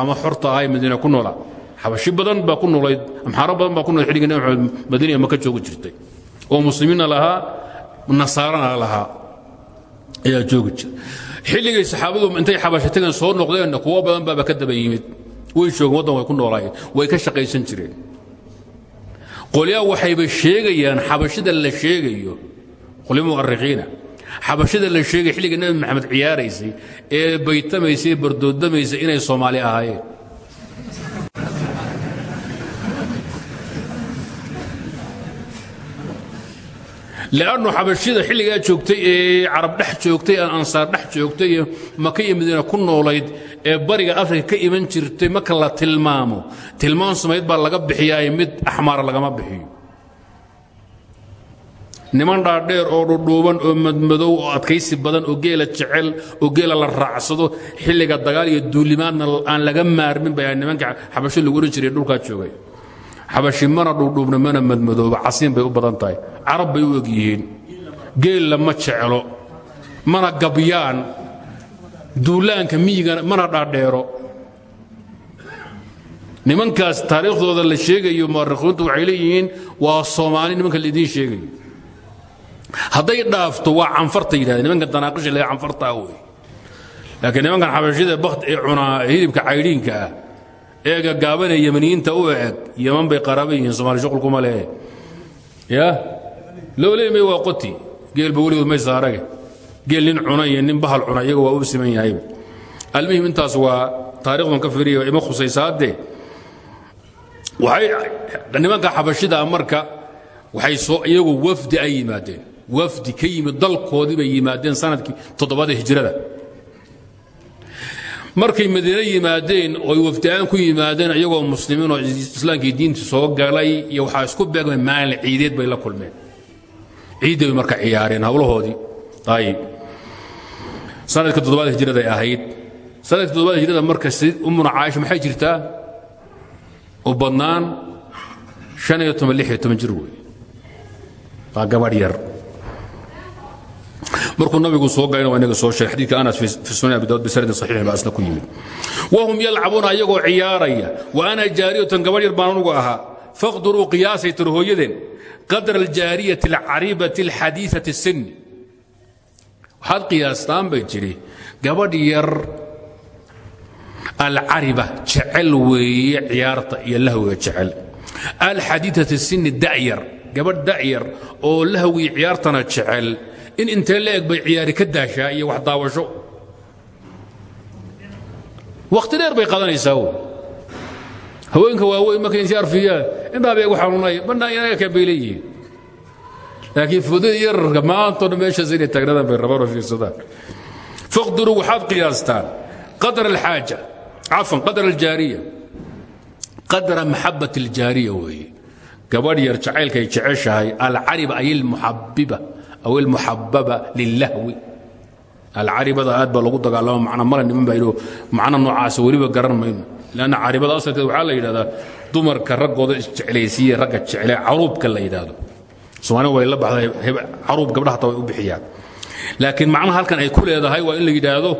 ama xorta ahaa ee ku noolaa xabashi badan baa ku noolayd amxaaro badan baa ku noolayd xilligii nabi maxamed madiina maka jirtay. Oo muslimiinna lahaa nasaarana lahaa ayaa joogi jira xilligay saxaabadu intay xabasha soo noqdeenna kuwo badan baaba ka daba yimid. Way joogeen waddan way ku noolaayeen way ka shaqaysan jireen. Qolyaa waxayba sheegayaan xabashida la sheegayo qolyo mu'arikhiina xabashida la sheegay xilliga nebi maxamed ciyaaraysay ee baytamaysay bardoodamaysay inay soomaali ahaayeen. Lannu xabashida xilligaa joogtay ee carab dhex joogtay ee ansaar dhex joogtay ee maka iyo ku noolayd ee bariga afrika ka iman jirtay marka la tilmaamo. Tilmaan samayd baa laga bixiyaaye mid axmaara lagama bixiyo niman dhaadheer oo dhudhuuban oo madmadow oo adkaysi badan oo geela jecel oo geela la raacsado xilliga dagaal iyo duulimaadna aan laga maarmin bay nimanka xabasho lagu odhan jiray dhulkaa joogay. Xabashi mana dhuudhuubna mana madmadooba casiin bay u badan tahay carab bay u eg yihiin geella ma jeclo mana gabyaan duulaanka miyigana mana dhaadheero. Nimankaas taariikhdooda la sheegayo mu'arikhiintu waxay leeyihiin waa soomaali nimanka laidiin sheegayo hadday dhaafto waa canfarta yidhahdeen nimanka danaaqisha lee canfartaa wey laakiin nimankan xabashida bakht ee cunaa hilibka caydhiinka ah eega gaabanee yemaniyiinta u eg yaman bay qaraaba yihiin somaali shuqulkuma lehe. Ya? Lowleymay waa qoti. Geelba weligood may saarage. Geel nin cuna nin bahal cuna iyaga waa u siman yahayba almihim intaas waa taarikhdan ka firiya ima khusaysaadee waxay nimanka xabashida marka waxay soo iyagu wafdi ay yimaadeen wafdi ka yimid dalkoodii bay yimaadeen sannadkii toddobaada hijrada markay madiine yimaadeen oy wafdiaan ku yimaadeen iyagoo muslimiin oo islaamkii diinta soo galay iyo waxaa isku beegmay maalin ciideed bay la kulmeen. Ciidday bay marka ciyaareen hawlahoodii. Ayib. Sanadka toddobaada hijraday ahayd. Sanadka toddobaada hijrada marka ummuna caaisha maxay jirtaa? U badnaan shan iyo toban lix iyo toban jir wey waa gabadh yar markuu nabigu soo galana waa inaga soo sheegay xadiidka anas fi sunan abi daawud bisanadin saxiixin baa asna ku yimid. Wahum yalcabuuna ayagoo ciyaaraya wa ana jaariyatan gabadh yar baan anugu ahaa. Faqduruu qiyaasay tir hooyadeen qadra aljaariyati alcaribati alxadiiati sinni waxaad qiyaastaan bay tidhi gabadh yar alcariba jecel weeye ciyaarta iyo lahwiga jecel. Alxadiiati sinni da'yar gabadh da'yar oo lahwii ciyaartana jecel in intee la bay ciyaari ka daashaa iyo wax daawasho? Wakhti dheer bay qadanaysaa wey haweenka waaweyn markay insi arfiyaan indhaabay gu xanuunay banaa inaga keen bay laakiin fudada yararka maantoo dhan meeshaas inay taagnadan bay rabaan oo fiirsadaan faqdiruu waxaad qiyaastaan qadra alxaaja cafan qadra aljaariya. Qadra maxabat aljaariya weeye. Gabadh yar jacaylkay jeceshahay alcariba ay almuxabiba aw almuxababa lilahwi alcaribada aad baa lagu dagaalama macna male niman baa macna noocaasa weliba garan mayno lanna caribada asalkeed waxaa la yidhahdaa dumarka raggooda isjeclaysiiye ragga jeclee caruubka la yidhaahdo soomaalida way la baxday caruub gabdhaha way u bixiyaan laakiin macnaha halkan ay ku leedahay waa in la yidhaahdo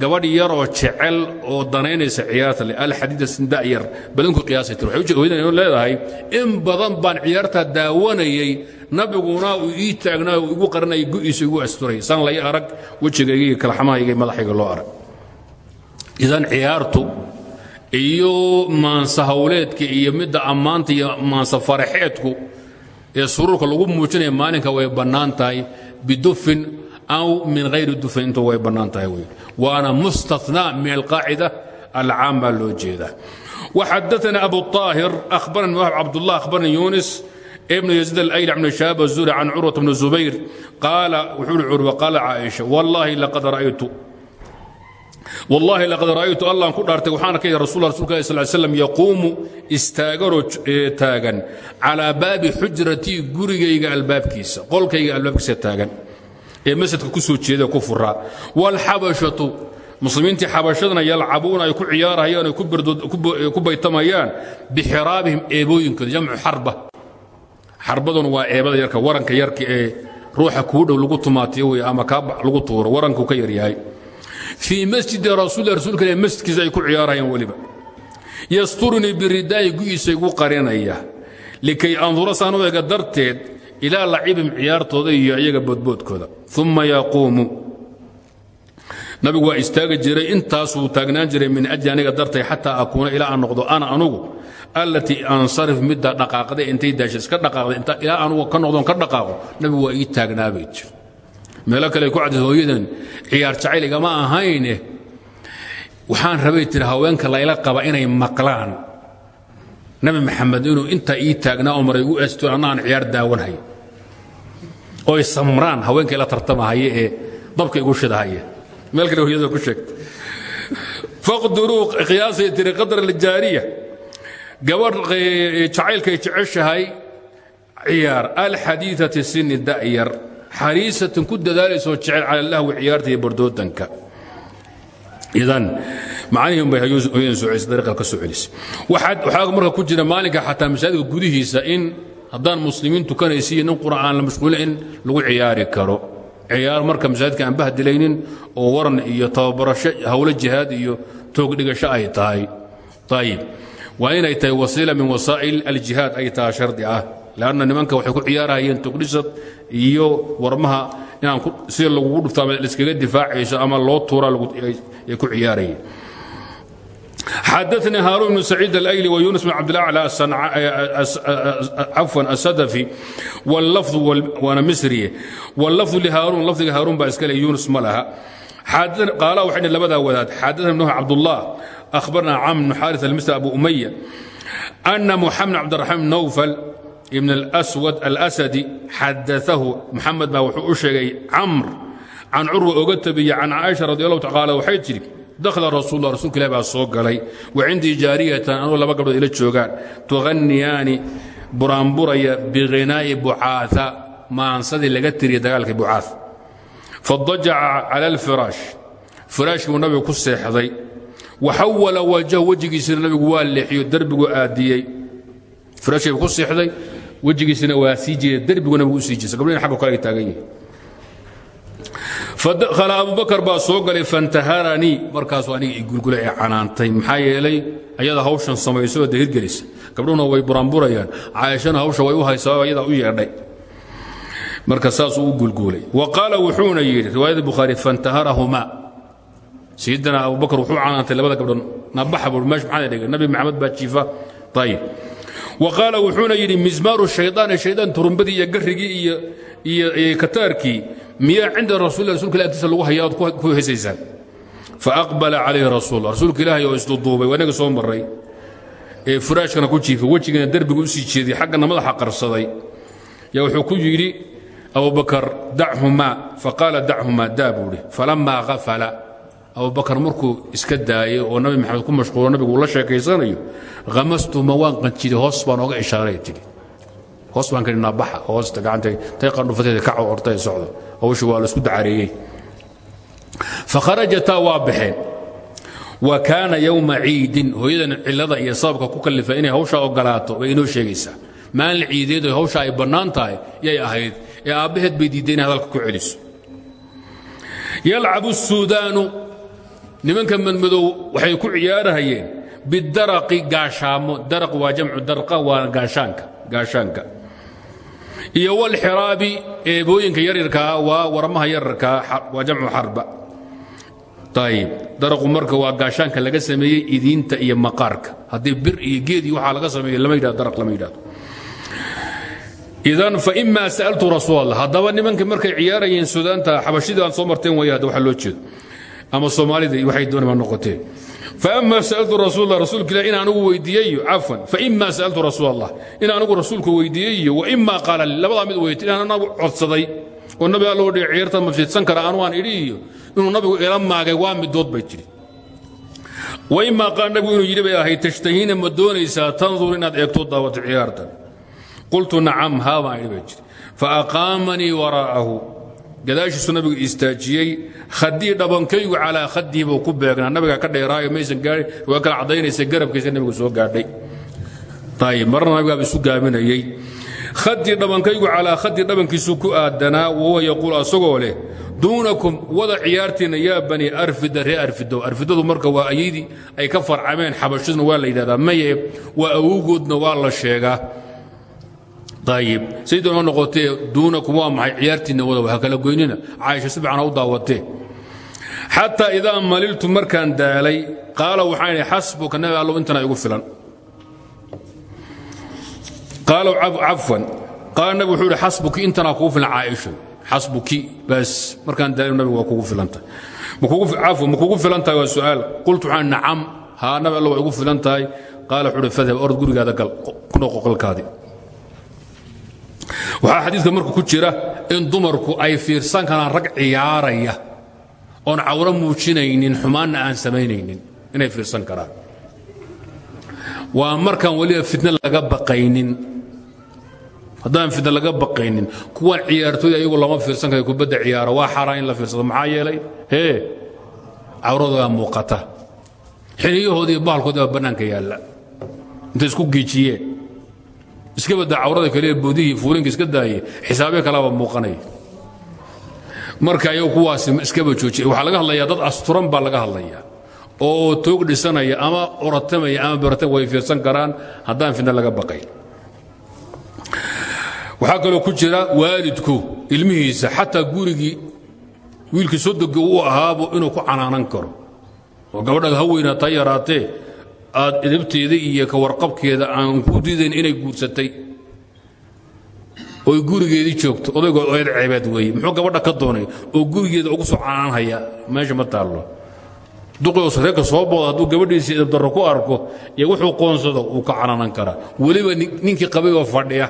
gabadh yaroo jecel oo danaynaysa ciyaarta le alxadiida sinda'yar badinku qiyaasay tir waxay ujeedaan leedahay in badan baan ciyaarta daawanayay. Nabiguna uu ii taagnaa uu igu qaranayay gu'iisa igu asturay. San lay arag wejigayga iyo kalxamahayga iyo madaxayga loo arag. Idan ciyaartu iyo maansa hawleedka iyo midda ammaanta iyo maansa faraxeedku ee suruurka lagu muujinaya maalinka way bannaan tahay. Bidufin aw min hayri dufin intu way bannaan tahay wey waana mustathnaa min alqaacida alcaam baa loo jeeda وxadaثna abu طاahir أhbarani wahb cabdالlah أhbarani yunis ibn يزيد الأyl بن شhahاب الزurي can curwaة بن زubayr qaala wuxuu hi curwa qaala caaئiشha wallahi laqad ra'aytu wallaahi laqad ra'aytu allaan ku dhaartay waxaan arkaya rasul rasulka sal slam yaquumu istaaganoo taagan calaa baabi xujratii gurigayga albaabkiisa qolkayga albaabkiisa taagan ee masjidka ku soo jeeda ku furaa waalxabashatu muslimiintii xabashadana yalcabuuna ay ku ciyaarahayaan ay ku baytamayaan bixiraabihim eebooyinkooda jamcu xarba. Xarbaduna waa eebada yarka waranka yarka ee ruuxa kuu dhow lagu tumaatiyo wey ama kaa lagu tuuro warankuu ka yaryahay fii masjidi rasuul rasuulka ilah masjidkiisa ay ku ciyaarayaan weliba. Yasturunii biridaayi gu'iisa igu qarinaya. Likay andura saan u ega darteed ilaa lacibim ciyaartooda iyo iyaga boodboodkooda. Uma yaquumu. Nabigu waa istaagi jiray intaasuu taagnaan jiray min ajli dartay xataa akuuna ilaa aan ana anugu allatii ansarif midda dhaqaaqday intay daasha iska dhaqaaqday ilaa anugu ka noqdoon ka dhaqaaqo nabigu waa ii taagnaabay jir. Meelo kale ku cadis hooyadan ciyaar jacayl igama ahayne waxaan rabay tiri haweenka layla qaba inay maqlaan. Nabi maxamed inuu intaa ii taagnaa oo maray igu aan ciyaar daawanhayo oy samraan haweenka ila tartamahaya ee dabka igu shidahaya meel kale hooyada ku sheegtay faqduruu qiyaasay tiri qadra aljaariya gabadh jacaylkay jeceshahay ciyaar alxadiiثati sini da'yar xariisatan ku dadaalaysoo jecel cala lahwi ciyaarta iyo bardoodanka idan macnihii unbay hooyadan soo celisay dariiqa ka soo celisay waxaa marka ku jira maalinka xataa masaajidka gudihiisa in haddaan muslimiin tukanaysiiyo nin qur'aan la mashquulin in lagu ciyaari karo. Ciyaar marka masaajidka aan bahdilaynin oo waran iyo tababarasho hawlo jihaad iyo toogdhigasho ay tahay. Ayib waa inay tahay wasiila min wasaa'il aljihaad ay tahay shardi ah. Lanna nimanka waxay ku ciyaarahayeen togdhisad iyo warmaha inaan sida lagugu dhufto ama liskaga difaacayso ama loo tuura ay ku ciyaarayeen xadaثnي hاrون بن سعيid الأyلي ويuنس بن عبدالأعلى عفوا السdفي واللفظ waana msriye واللفظ لhاrون lفdiga hاrون baa iska le يuنس ma laha قاala waxay labadaa wadaad xadaثna بن عبدالله أخبرنا cم بن xاrث المسر أبو أمية أن محمد عبدالرحمن نوفل بن الأسود الأسدي xadaثahu محamed baa wuxuu u sheegay cmr can curwa oga tabiye can caaisha radi allahu taala waxay tidhi dakhla rasuul rasulka ilah baa soo galay wa cindii jaariyatan anuu laba gabdhood ila joogaan tuhanniyaani buraanburaya bihinaa'i bucaaa maansadii laga tiriya dagaalkii bucaa fadajaca cala alfiraash firaashkii buu nabigu ku seexday waxawala wajhahu wejigiisina nabigu waa leexiyo derbigu aadiyey firaashkii buu ku seexday wejigiisina waa sii jeeda derbigu nabigu u sii jeesa taagan yihiin fadakhala abubakar baa soo galay fantaharanii markaasuu aniga i gulgula ee canaantay. Maxaa yeelay ayada hawshan samayso oo dehirgelisa gabdhuhuna way buraanburayaan caaishana hawsha way u haysaa ayadaa u yeedhay. Marka saasuu u gulguulay wa qaala wuxuuna yidhi riwaayada bukhaari fantaharahumaa sayidina abubakar wuxuu canaantay labada gabdhood. Nabaxa buu meesh maxaa dhigay? Nabi maxamed baa jiifa. Ayib wa qaala wuxuuna yidhi shaydaani shaydaan kataarkii miyaa cinda rasul rasulka ilah lagu haya ku hesaysaan faaqbala calayhi rasuul. Rasuulka ilaahay oo isduduubay waa inaga soo marray. Ee furaashkana ku jiifay wejigana derbiga u sii jeediyey xaggana madaxa qarsaday. Yaa wuxuu ku yidhi abubakar dachumaa faqaala dachumaa daa buu idhi falammaa hafala abubakar markuu iska daayay oo nabi maxamed ku mashquulo nabigu la sheekaysanayo hamastuma waan qanjiday hoos baan oga ishaaray tidhi hoos baan gacanta tay qandhufateeda kaco ortay socdo hawshu waa la isku dacareeyey. Fakharajataa waa baxeen wa kaana yowma ciidin hooyadan cillada iyo sababka ku kallifa inay hawshaa ogolaato way inoo sheegaysaa. Maalin ciideed oo hawsha ay bannaan tahay yay ahayd. Ee aabbaheed bay diidday inay hadalka ku celiso. Yalcabu suudaanu nimanka madmadow waxay ku ciyaarahayeen bidaraqi gaashaamo. Daraq waa jamcu darqa waa gaashaanka gaashaanka iyo walxiraabi eebooyinka yaryarkaa waa warmaha yararkaa waa jamcu xarba. Ayib daraqu marka waa gaashaanka laga sameeyey idiinta iyo maqaarka. Haddii bir iyo geed iyo waxaa laga sameeye lama yidhahdo daraq lama yidhahdo idan faima sa'altu rasuul allah nimankii markay ciyaarayeen suudaanta xabashidii aan soo marteen way hadda waxa loo jeedo. Ama soomaalida waxay doonaba noqoteen faama sa'altu rasuul allah rasuulka ilah in anugu weydiiyeyo cafwan faima sa'altu rasuul allah in anugu rasuulka weydiiyeyo waima qaala li labadaa mid weydi inaan anagu codsaday oo nabi alloo dhihi ciyaarta ma fiidsan kara anu aan idhi iyo inuu nabigu ila maagay waa midood bay jiri waima qaala nabigu inuu yidhi bay ahayd tashtahiina ma doonaysaa tandur inaad eegto daawato ciyaartan qultu nacam haa baan idhi bay waraa'ahu gadaashiisu nabigu istaajiyey khadii dhabankaygu calaa khadii buu ku beegnaa. Nabiga ka dheeraayo maysan gaadhin waa kala caddaynaysa garabkiisa nabigu soo gaadhay. Ayib marna nabigaaba isu gaaminayey. Khadii dhabankaygu calaa khadii dhabankiisu ku aadanaa wahuwa yaquul asagoo leh duunakum wada ciyaartiinna yaa bani arfida ree arfido. Arfidadu marka waa ayadii ay ka farcameen xabashaduna waa la yidhahdaa maye waa awowgoodna waa la sheegaa ayib say doona noqotee duunakum waa maxay ciyaartiinna wada ha kala goynina caaisha si fiican ha u daawatee xataa idaa maliltu markaan daalay qaala waxaan idhi xasbuka nabi allow intana igu filan qaalow cafwan qaala nabi wuxuu idhi xasbuki intanaa kugu filan caaisha xasbuki bas markaan daalay nabigu waa kugu filantahay cafwan ma kugu filan tahay waa su'aal qultu waxaan nacam haa nabi allo waa igu filan tahay qaala wuxuu idhi fadhab orod gurigaada gal ku noqo qolkaadii waxaa xadiidka marka ku jira in dumarku ay fiirsan karaan rag ciyaaraya oon cawro muujinaynin xumaanna aan samaynaynin inay fiirsan karaan. Waa markaan weliba fitne laga baqaynin. Haddaan fitne laga baqaynin kuwan ciyaartooy ayagu lama fiirsan kara kubadda ciyaara waa xaaraan in la fiirsado. Maxaa yeelay? Hee cawradoodaa muuqata. Xiniyahoodii bahalkoodi baa bannaanka yaalla. Intay isku giijiyeen iska badda cawrada kale boodihii fuulinka iska daaye xisaabyo kalaba muuqanaya marka ayagu kuwaasi iskaba joojiya waxaa laga hadlayaa dad asturan baa laga hadlaya oo toog dhisanaya ama oratamaya ama baratan way fiirsan karaan haddaan fidna laga baqayn waxaa kaloo ku jira waalidku ilmihiisa xataa gurigii wiilkii sodoga uu ahaabo inuu ku canaanan karo. Oo gabadhaad ha weynaa ta yaraatee aad idabteeda iyo ka warqabkeeda aan ku diidayn inay guursatay. Oy gurigeedii joogto odaygood eed ceebeed weeye. Muxuu gabadha ka doonay? Oo gurigeeda ugu soo canaanhaya meesha ma taallo. Duqoos reerka soo booda hadduu gabadhiisii idabdarro ku arko iyo wuxuu qoonsado uu ka canaanan karaa. Weliba ninkii qabay oo fadhiya.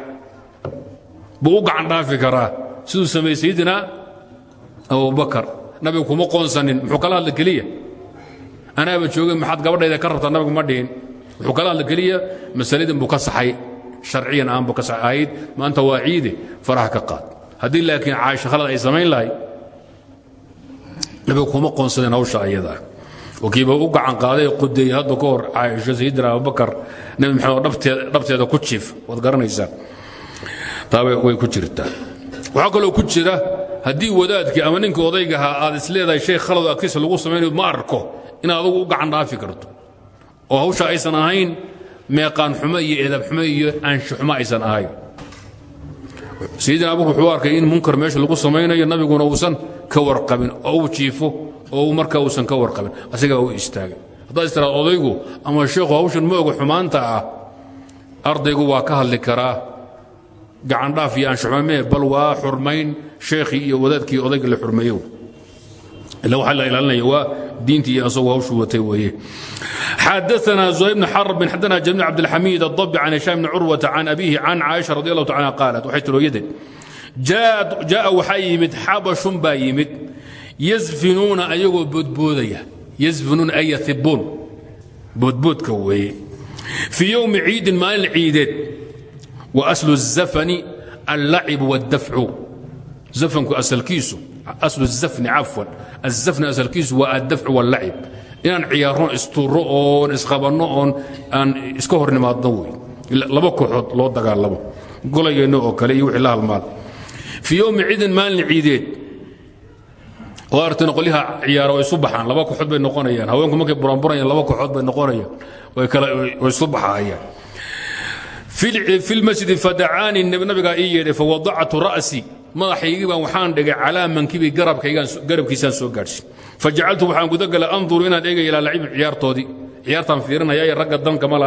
Buu u gacan dhaafi karaa. Siduu sameeyey sayidina abubakar nabigu kuma qoonsanin. Muxuu kala hadla keliya anaaba joogay maxaad gabadhayda ka rabtaa nabigu ma dhihin. Wuxuu kala hadla keliya masaladan buu ka saxay. Sharciyan aan buu ka sax ahayd maanta waa ciide ka qaad. Haddii laakiin caaisha khalad ay samayn lahay nabigu kuma qoonsadeen hawsha ayadaa wakiiba u gacan qaaday qudeeyey hadda ka hor caaisho sayidina abubakar nabi maxamed dhabteeda ku jiif. Waad garanaysaa. Taa way ku jirtaa. Waxaa kaloo ku jira haddii wadaadkii ama ninkii odaygahaa aad isleedahay shay khalad agtiisa lagu samaynayo ma arko inaad adugu u gacan dhaafi karto. oo hawsha aysan ahayn meeqaan xumo iyo edab xumo iyo aanshi xumo aysan ahayn. Sayidina abubakar wuxuu in munkar meesha lagu samaynayo nabiguna uusan ka warqabin oo uu jiifo oo markaa uusan ka warqabin asigaa u istaagay. Haddaad istiraad odaygu ama sheekhu hawshan ma oga xumaanta ah ardaygu waa ka hadli karaa. Gacandhaaf iyo aanshuxmamee bal waa xurmayn sheekhii iyo wadaadkii odayga la xurmeeyo ila waxaa la ilaalinaya waa diintii iyo asagu hawshu watay weeye xadaثna زهير بن حرب xadana جميل عبد الحميد الضبي عن هشام بن عروة عن أبيه عن عائشة رضي الله تعالى قالت waxay tiro yadin jaaءa waxaa yimid xabashun baa yimid yazfinuuna ayagoo boodboodaya yazfinuuna ay yahibuun boodboodka weeye fii yowmi ciidin maalin ciideed وأsل الزفن اللacب والdفع زفنku asalkiisu aslu zafni cafwan azafni asalkiisu waa addafcu wallacib inaan ciyaarno isturo oon isqabanno oon aan iska hor nimaadno laba kooxood loo dagaalamo golayeenno oo kale iyo wixii la halmaada fii yowmi ciidin maalin ciideed oo artayna qolyaha laba kooxood bay noqonayaan haweenku markay buranburayaan laba kooxood bay noqonayaan way kala way isu baxaayaan fi lmasjidi fadacaani nabigaa ii yeedhay ra'si madaxaygii baan waxaan dhigay calaa mankibi garabkiisaan soo gaadhsi fajacaltu waxaan gudagalay anduru inaan eegaya ilaa lacibi ciyaartoodii. Ciyaartaan fiirinaya ragga danka ma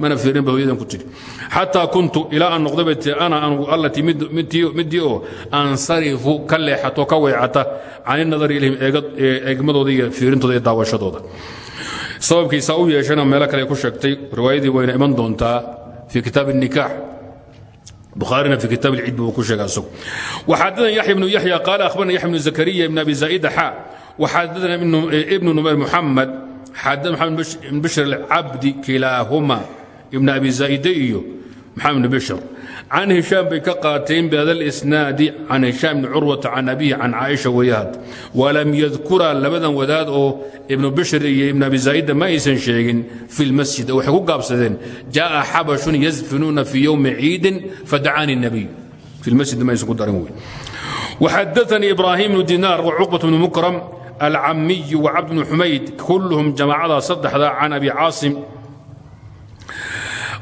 mana fiirinba hooyadan ku tidhi xataa kuntu ilaa aan tii ana anugu allatii middii oo ansarifu ka leexato ka weecata cani nadari ilayhim eegmadooda iyo fiirintooda daawashadooda. Sababkiisaa u yeeshana meelo kale ku sheegtay riwaayadii wayna iman doontaa buaarina fi kitaab cid buu ku sheega isagu waxaadana yaxya bnu yaxya qaal ahbarna yaxya bnu zakariya ibn abi zaa'ida xa waxaadana ibnu numer muxamed xaadana maxamed bn bishr alcabdi kilaahuma ibn abi zaa'ide iyo maxamed bn bishr بن بشر العبد كلاهما ابن أبي زائدة محمد بن بشر عن هشام بن كقاتين بهذا الإسناد عن هشام بن عروة عن أبيه عن عائشة وياد ولم يذكر لبدا وداد أو ابن بشر ابن أبي زايد ما يسن شيء في المسجد أو حقوق قابسدين جاء حبش يزفنون في يوم عيد فدعاني النبي في المسجد ما يسن قدرون وحدثني إبراهيم بن دينار وعقبة بن مكرم العمي وعبد بن حميد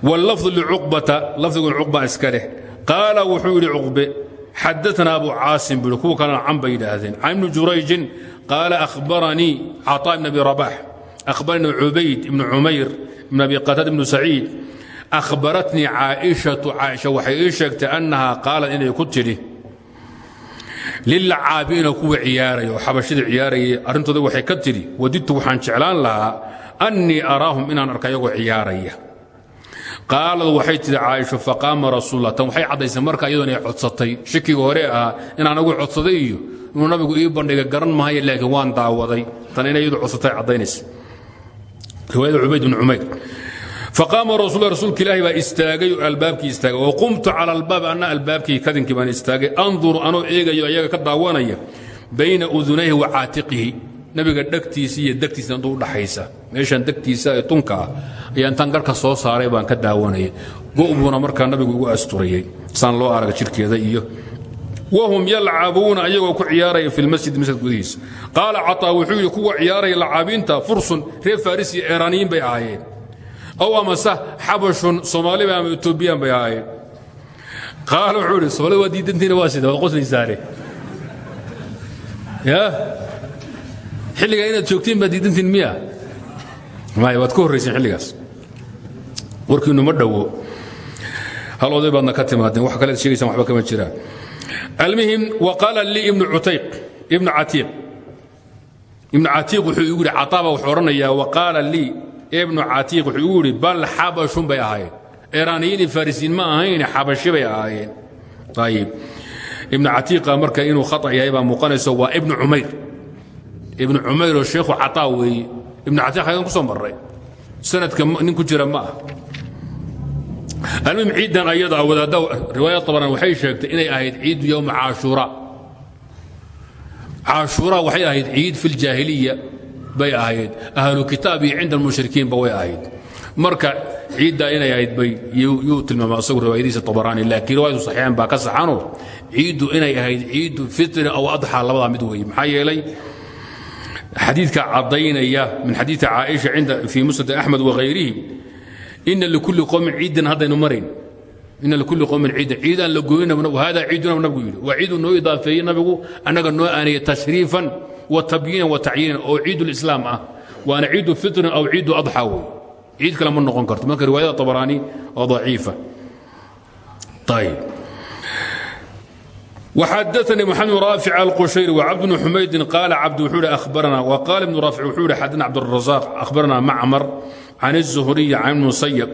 كلهم جماعة صدح عن أبي عاصم واللفظ لعقبة لفظ عقبة أسكره قال وحول عقبة حدثنا أبو عاصم بن كو كان عن بيداذن عن ابن جريج قال أخبرني عطاء بن أبي رباح أخبرني عبيد بن عمير بن أبي قتادة بن سعيد أخبرتني عائشة عائشة وحيشكت أنها قالت إني كنت لي للعابين كو عياري وحبشد عياري أرنتو ذو وحي كتري وددت وحان شعلان لها أني أراهم إن أنا أركيو عياري qaalad waxay tidhi caaisho faqaama rasuullah tan waxay caddaysay marka iyadoon ay codsatay shakiga hore ahaa inaan agu codsaday iyo inuu nabigu ii bandhigay garan maayo laakiin waan daawaday. Tan inay iyadu codsatay caddaynaysa. Riwaayada cubayd bin cumayr. Faqaama rasuul rasuulka ilaahi baa istaagay albaabkii istaagay. Oo qumtu cala albaab anna albaabkii kadinkii baan istaagay. Anduru anoo eegayo ayaga ka daawanaya bayna udunayhi wa caatiqihi nabiga dhegtiisa iyo degtiisa intuu udhaxaysa meeshan degtiisa ee tunka ah ayaa intaan soo saaray baan ka daawanayay. Go'buuna markaa nabigu igu asturayay. Saan loo araga jirkeeda iyo wahum yalcabuuna ayagoo ku ciyaaraya fi lmasjid masjid gudihiisa. Qaala cataa wuxuu yidhi kuwa ciyaaraya fursun reer faris iyo bay ahaayeen. Aw amase xabashun soomaaliba ama etoobiyaan bay ahaayeen. Qaala wuxuu yidhi soomaalida waa diidantiina waa qoslaysaane ya xilligaa inaad joogtiin baad diidantiin miya? Maya waad ka horrayseen xilligaas. Warkiinnu ma dhowo. Hal oday baadna ka timaadeen. Wax kalead sheegaysaan waxba kama jiraan almuhim waqaala lii ibnu cutayq ibnu catiiq ibnu catiiq wuxuu igu yidhi cataaba wuxuu odhanayaa waqaala lii ibnu catiiq wuxuu igu yidhi bal xabashun bay ahaayeen. Eraaniyiin iyo farisiin ma ahayn xabashi bay ahaayeen. Ayib ibnu catiiqa marka inuu khata yahay baa muuqanayso waa ibnu cumayr ibnu cumayr oo sheekhu cataa weeye ibnu catiiq xagan ku soo marray. Sanadka nin ku jira ma ah almuhim ciiddan ayada wadaadda riwaayad tabaran waxay sheegtay inay ahayd ciidu yowma caashuura caashuura waxay ahayd ciid fi ljaahiliya bay ahayd. Ahlu kitaab iyo cinda almushrikiinba way ahayd. Marka ciiddaa inay ahayd bay yuu tilmaama asagu riwaayadiisa tabaraani laakiin riwaayadu saxiixan baa ka saxanoo ciiddu inay ahayd ciidu fitri aw adxaa labadaa mid weeye maxaa yeelay xadiidka caddaynaya min xadiidi caaisha fii musnad axmed waghayrihi ina likulli qowmin ciidan haddaynu marayn ina likulli qowmin ciidan. Ciidaan la gooyna hada ciiduna nabigu yidhi. Waa ciiduu noo idaafeeyey nabigu annaga noo aanaya tashriifan wa tabyiinan wa tacyiinan oo ciidu lislaam ah. Waana ciidu fitrin aw ciidu adxaa wey ciid kale ma noqon karto. Marka riwaayada tabaraani waa daciifa ayib وحدثني محمد رافع القشيري وعبد بن حميد قال عبد وحود أخبرنا وقال ابن رافع وحود حدثنا عبد الرزاق أخبرنا معمر عن الزهري عن المسيب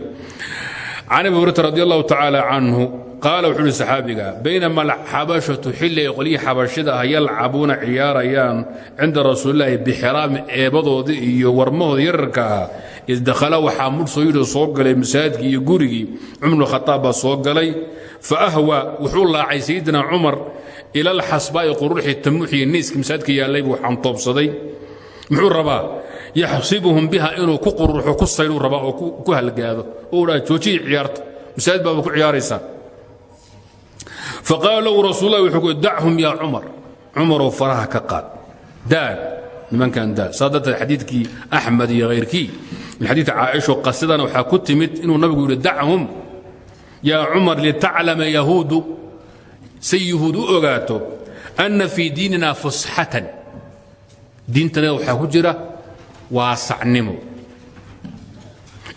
عن ابي هريره رضي الله تعالى عنه قال وحول صحابيك بينما الحبشة حل يقولي حبشدها يلعبون عياريان عند رسول الله بحرام ايبضود iyo warmahooda yararka إذ idakhala waxaa mudso yidhi soo galay masaajidkii iyo gurigii cumar khaaab baa soo galay fa ahwa wuxuu laacay sayidina cumar ila alxasbaa'i quruxi tamuuxiyi niiska masaajidka yaallaybu xantoobsaday muxuu rabaa yaxsibuhum biha inuu ku quruxo ku sayduu rabaa oo ku halgaado oo dhaa joojiyii ciyaarta masaajid baaba ku ciyaaraysaa faqaala lahu wuxuu ku dachum yaa cumar faraha ka qaad daag nimankan daag saa darteed xadiidkii axmed iyo hayrkii xadiidka caaisho qasidana waxaa ku timid inuu nabigu yidhi dachum yaa cumar litaclama yahuudu. Say yuhuud u ogaato anna fii diinina fusxatan. Diintanada waxaa ku jira waasacnimo.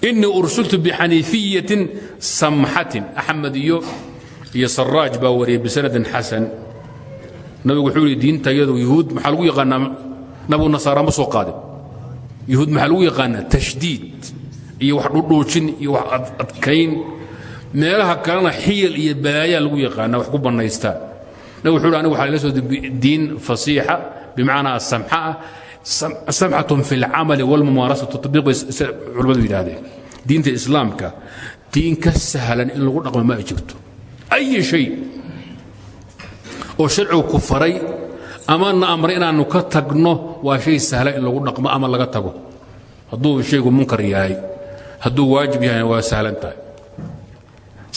Inii ursultu bixaniifiyatin samxatin. Axmed iyo iyo saraaj baa wariyay bisanadin xasan. Nabigu wuxuu yidhi diinta iyadu yuhuud maxaa lagu yaqaanaa? Nabigu nasaara ma soo qaadin yuhuud maxaa lagu yaqaanaa tashdiid. Iyo wax dhudhuujin iyo wax adkayn. Meelaha kalena xiyal iyo balaayaa lagu yaqaana wax ku bannaystaan nabig wuxuu yhi anigu waxaa ila soo diin fasiixa bimacnaa samxa ah samxatun fi اlcamali wاlmumaarasa tabiiq bay culimmadu yidhaahdeen. Diinta islaamka diin ka sahlan in lagu dhaqmo ma ay jirto. Ay shay oo sharcigu ku faray ama na amray inaannu ka tagno waa shay sahlan in lagu dhaqmo ama laga tago hadduu shaygu munkar yahay hadduu waajib yahayna waa sahlan tahay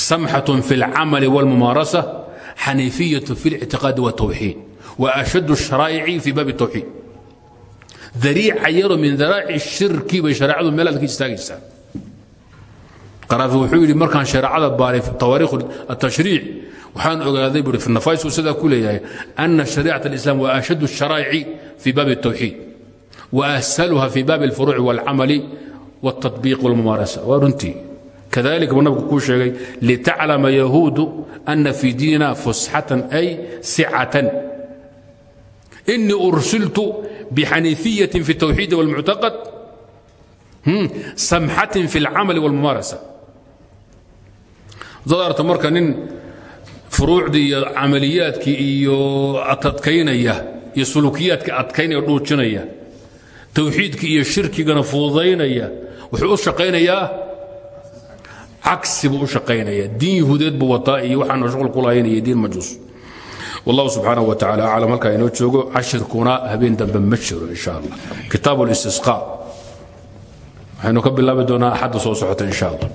samxatun fi اlcamali wاlmumaarasa xaniifiyaة fi اlictiqaadi wالtawxiid وأشد الشhراaئع في baaب التwxيid dariica yaro min daraaci shirki bay shareecadu meelaad ka istaagaysaa qaraafi wuxuu yidhi markaan shareecada baaray tawaariikh التashriic waxaan ogaaday buui fi nafaisku sidaa ku leeyahay أna شhariicaة الإسلام wa أشhد الشharaa'ici في baabi التwxيid وأsهلha في baabi الفuruuع والcamل والتطبيق والmumaarasة waa runtii kadalika buu nabku kuu sheegay litaclama yahuudu أna fii diinina fusxatan ay sicatan إنii ursiltu bxaniifiyaة في التwxiid والmuctaqad samxaة في اlcamل والmumaarasa dad arta marka nin furuucdii iyo camaliyaadkii iyo adkaynaya iyo sulukiyaadka adkaynaya dhuujinaya tawxiidkii iyo shirkigana fududaynaya wuxuu u shaqaynayaa cagsi u shaqaynaya diin yahuudeed buu wataa iyo waxaanu shuqul ku lahayn diin majuus. Wallahu subxaanaه wa tacala aclam halkaa inoo joogo cashirkuna habeen dambe ma jiro in sha allah. Kitaab اlistisqaa waxaynu ka bilaabi doonaa axadda soo socota in sha allah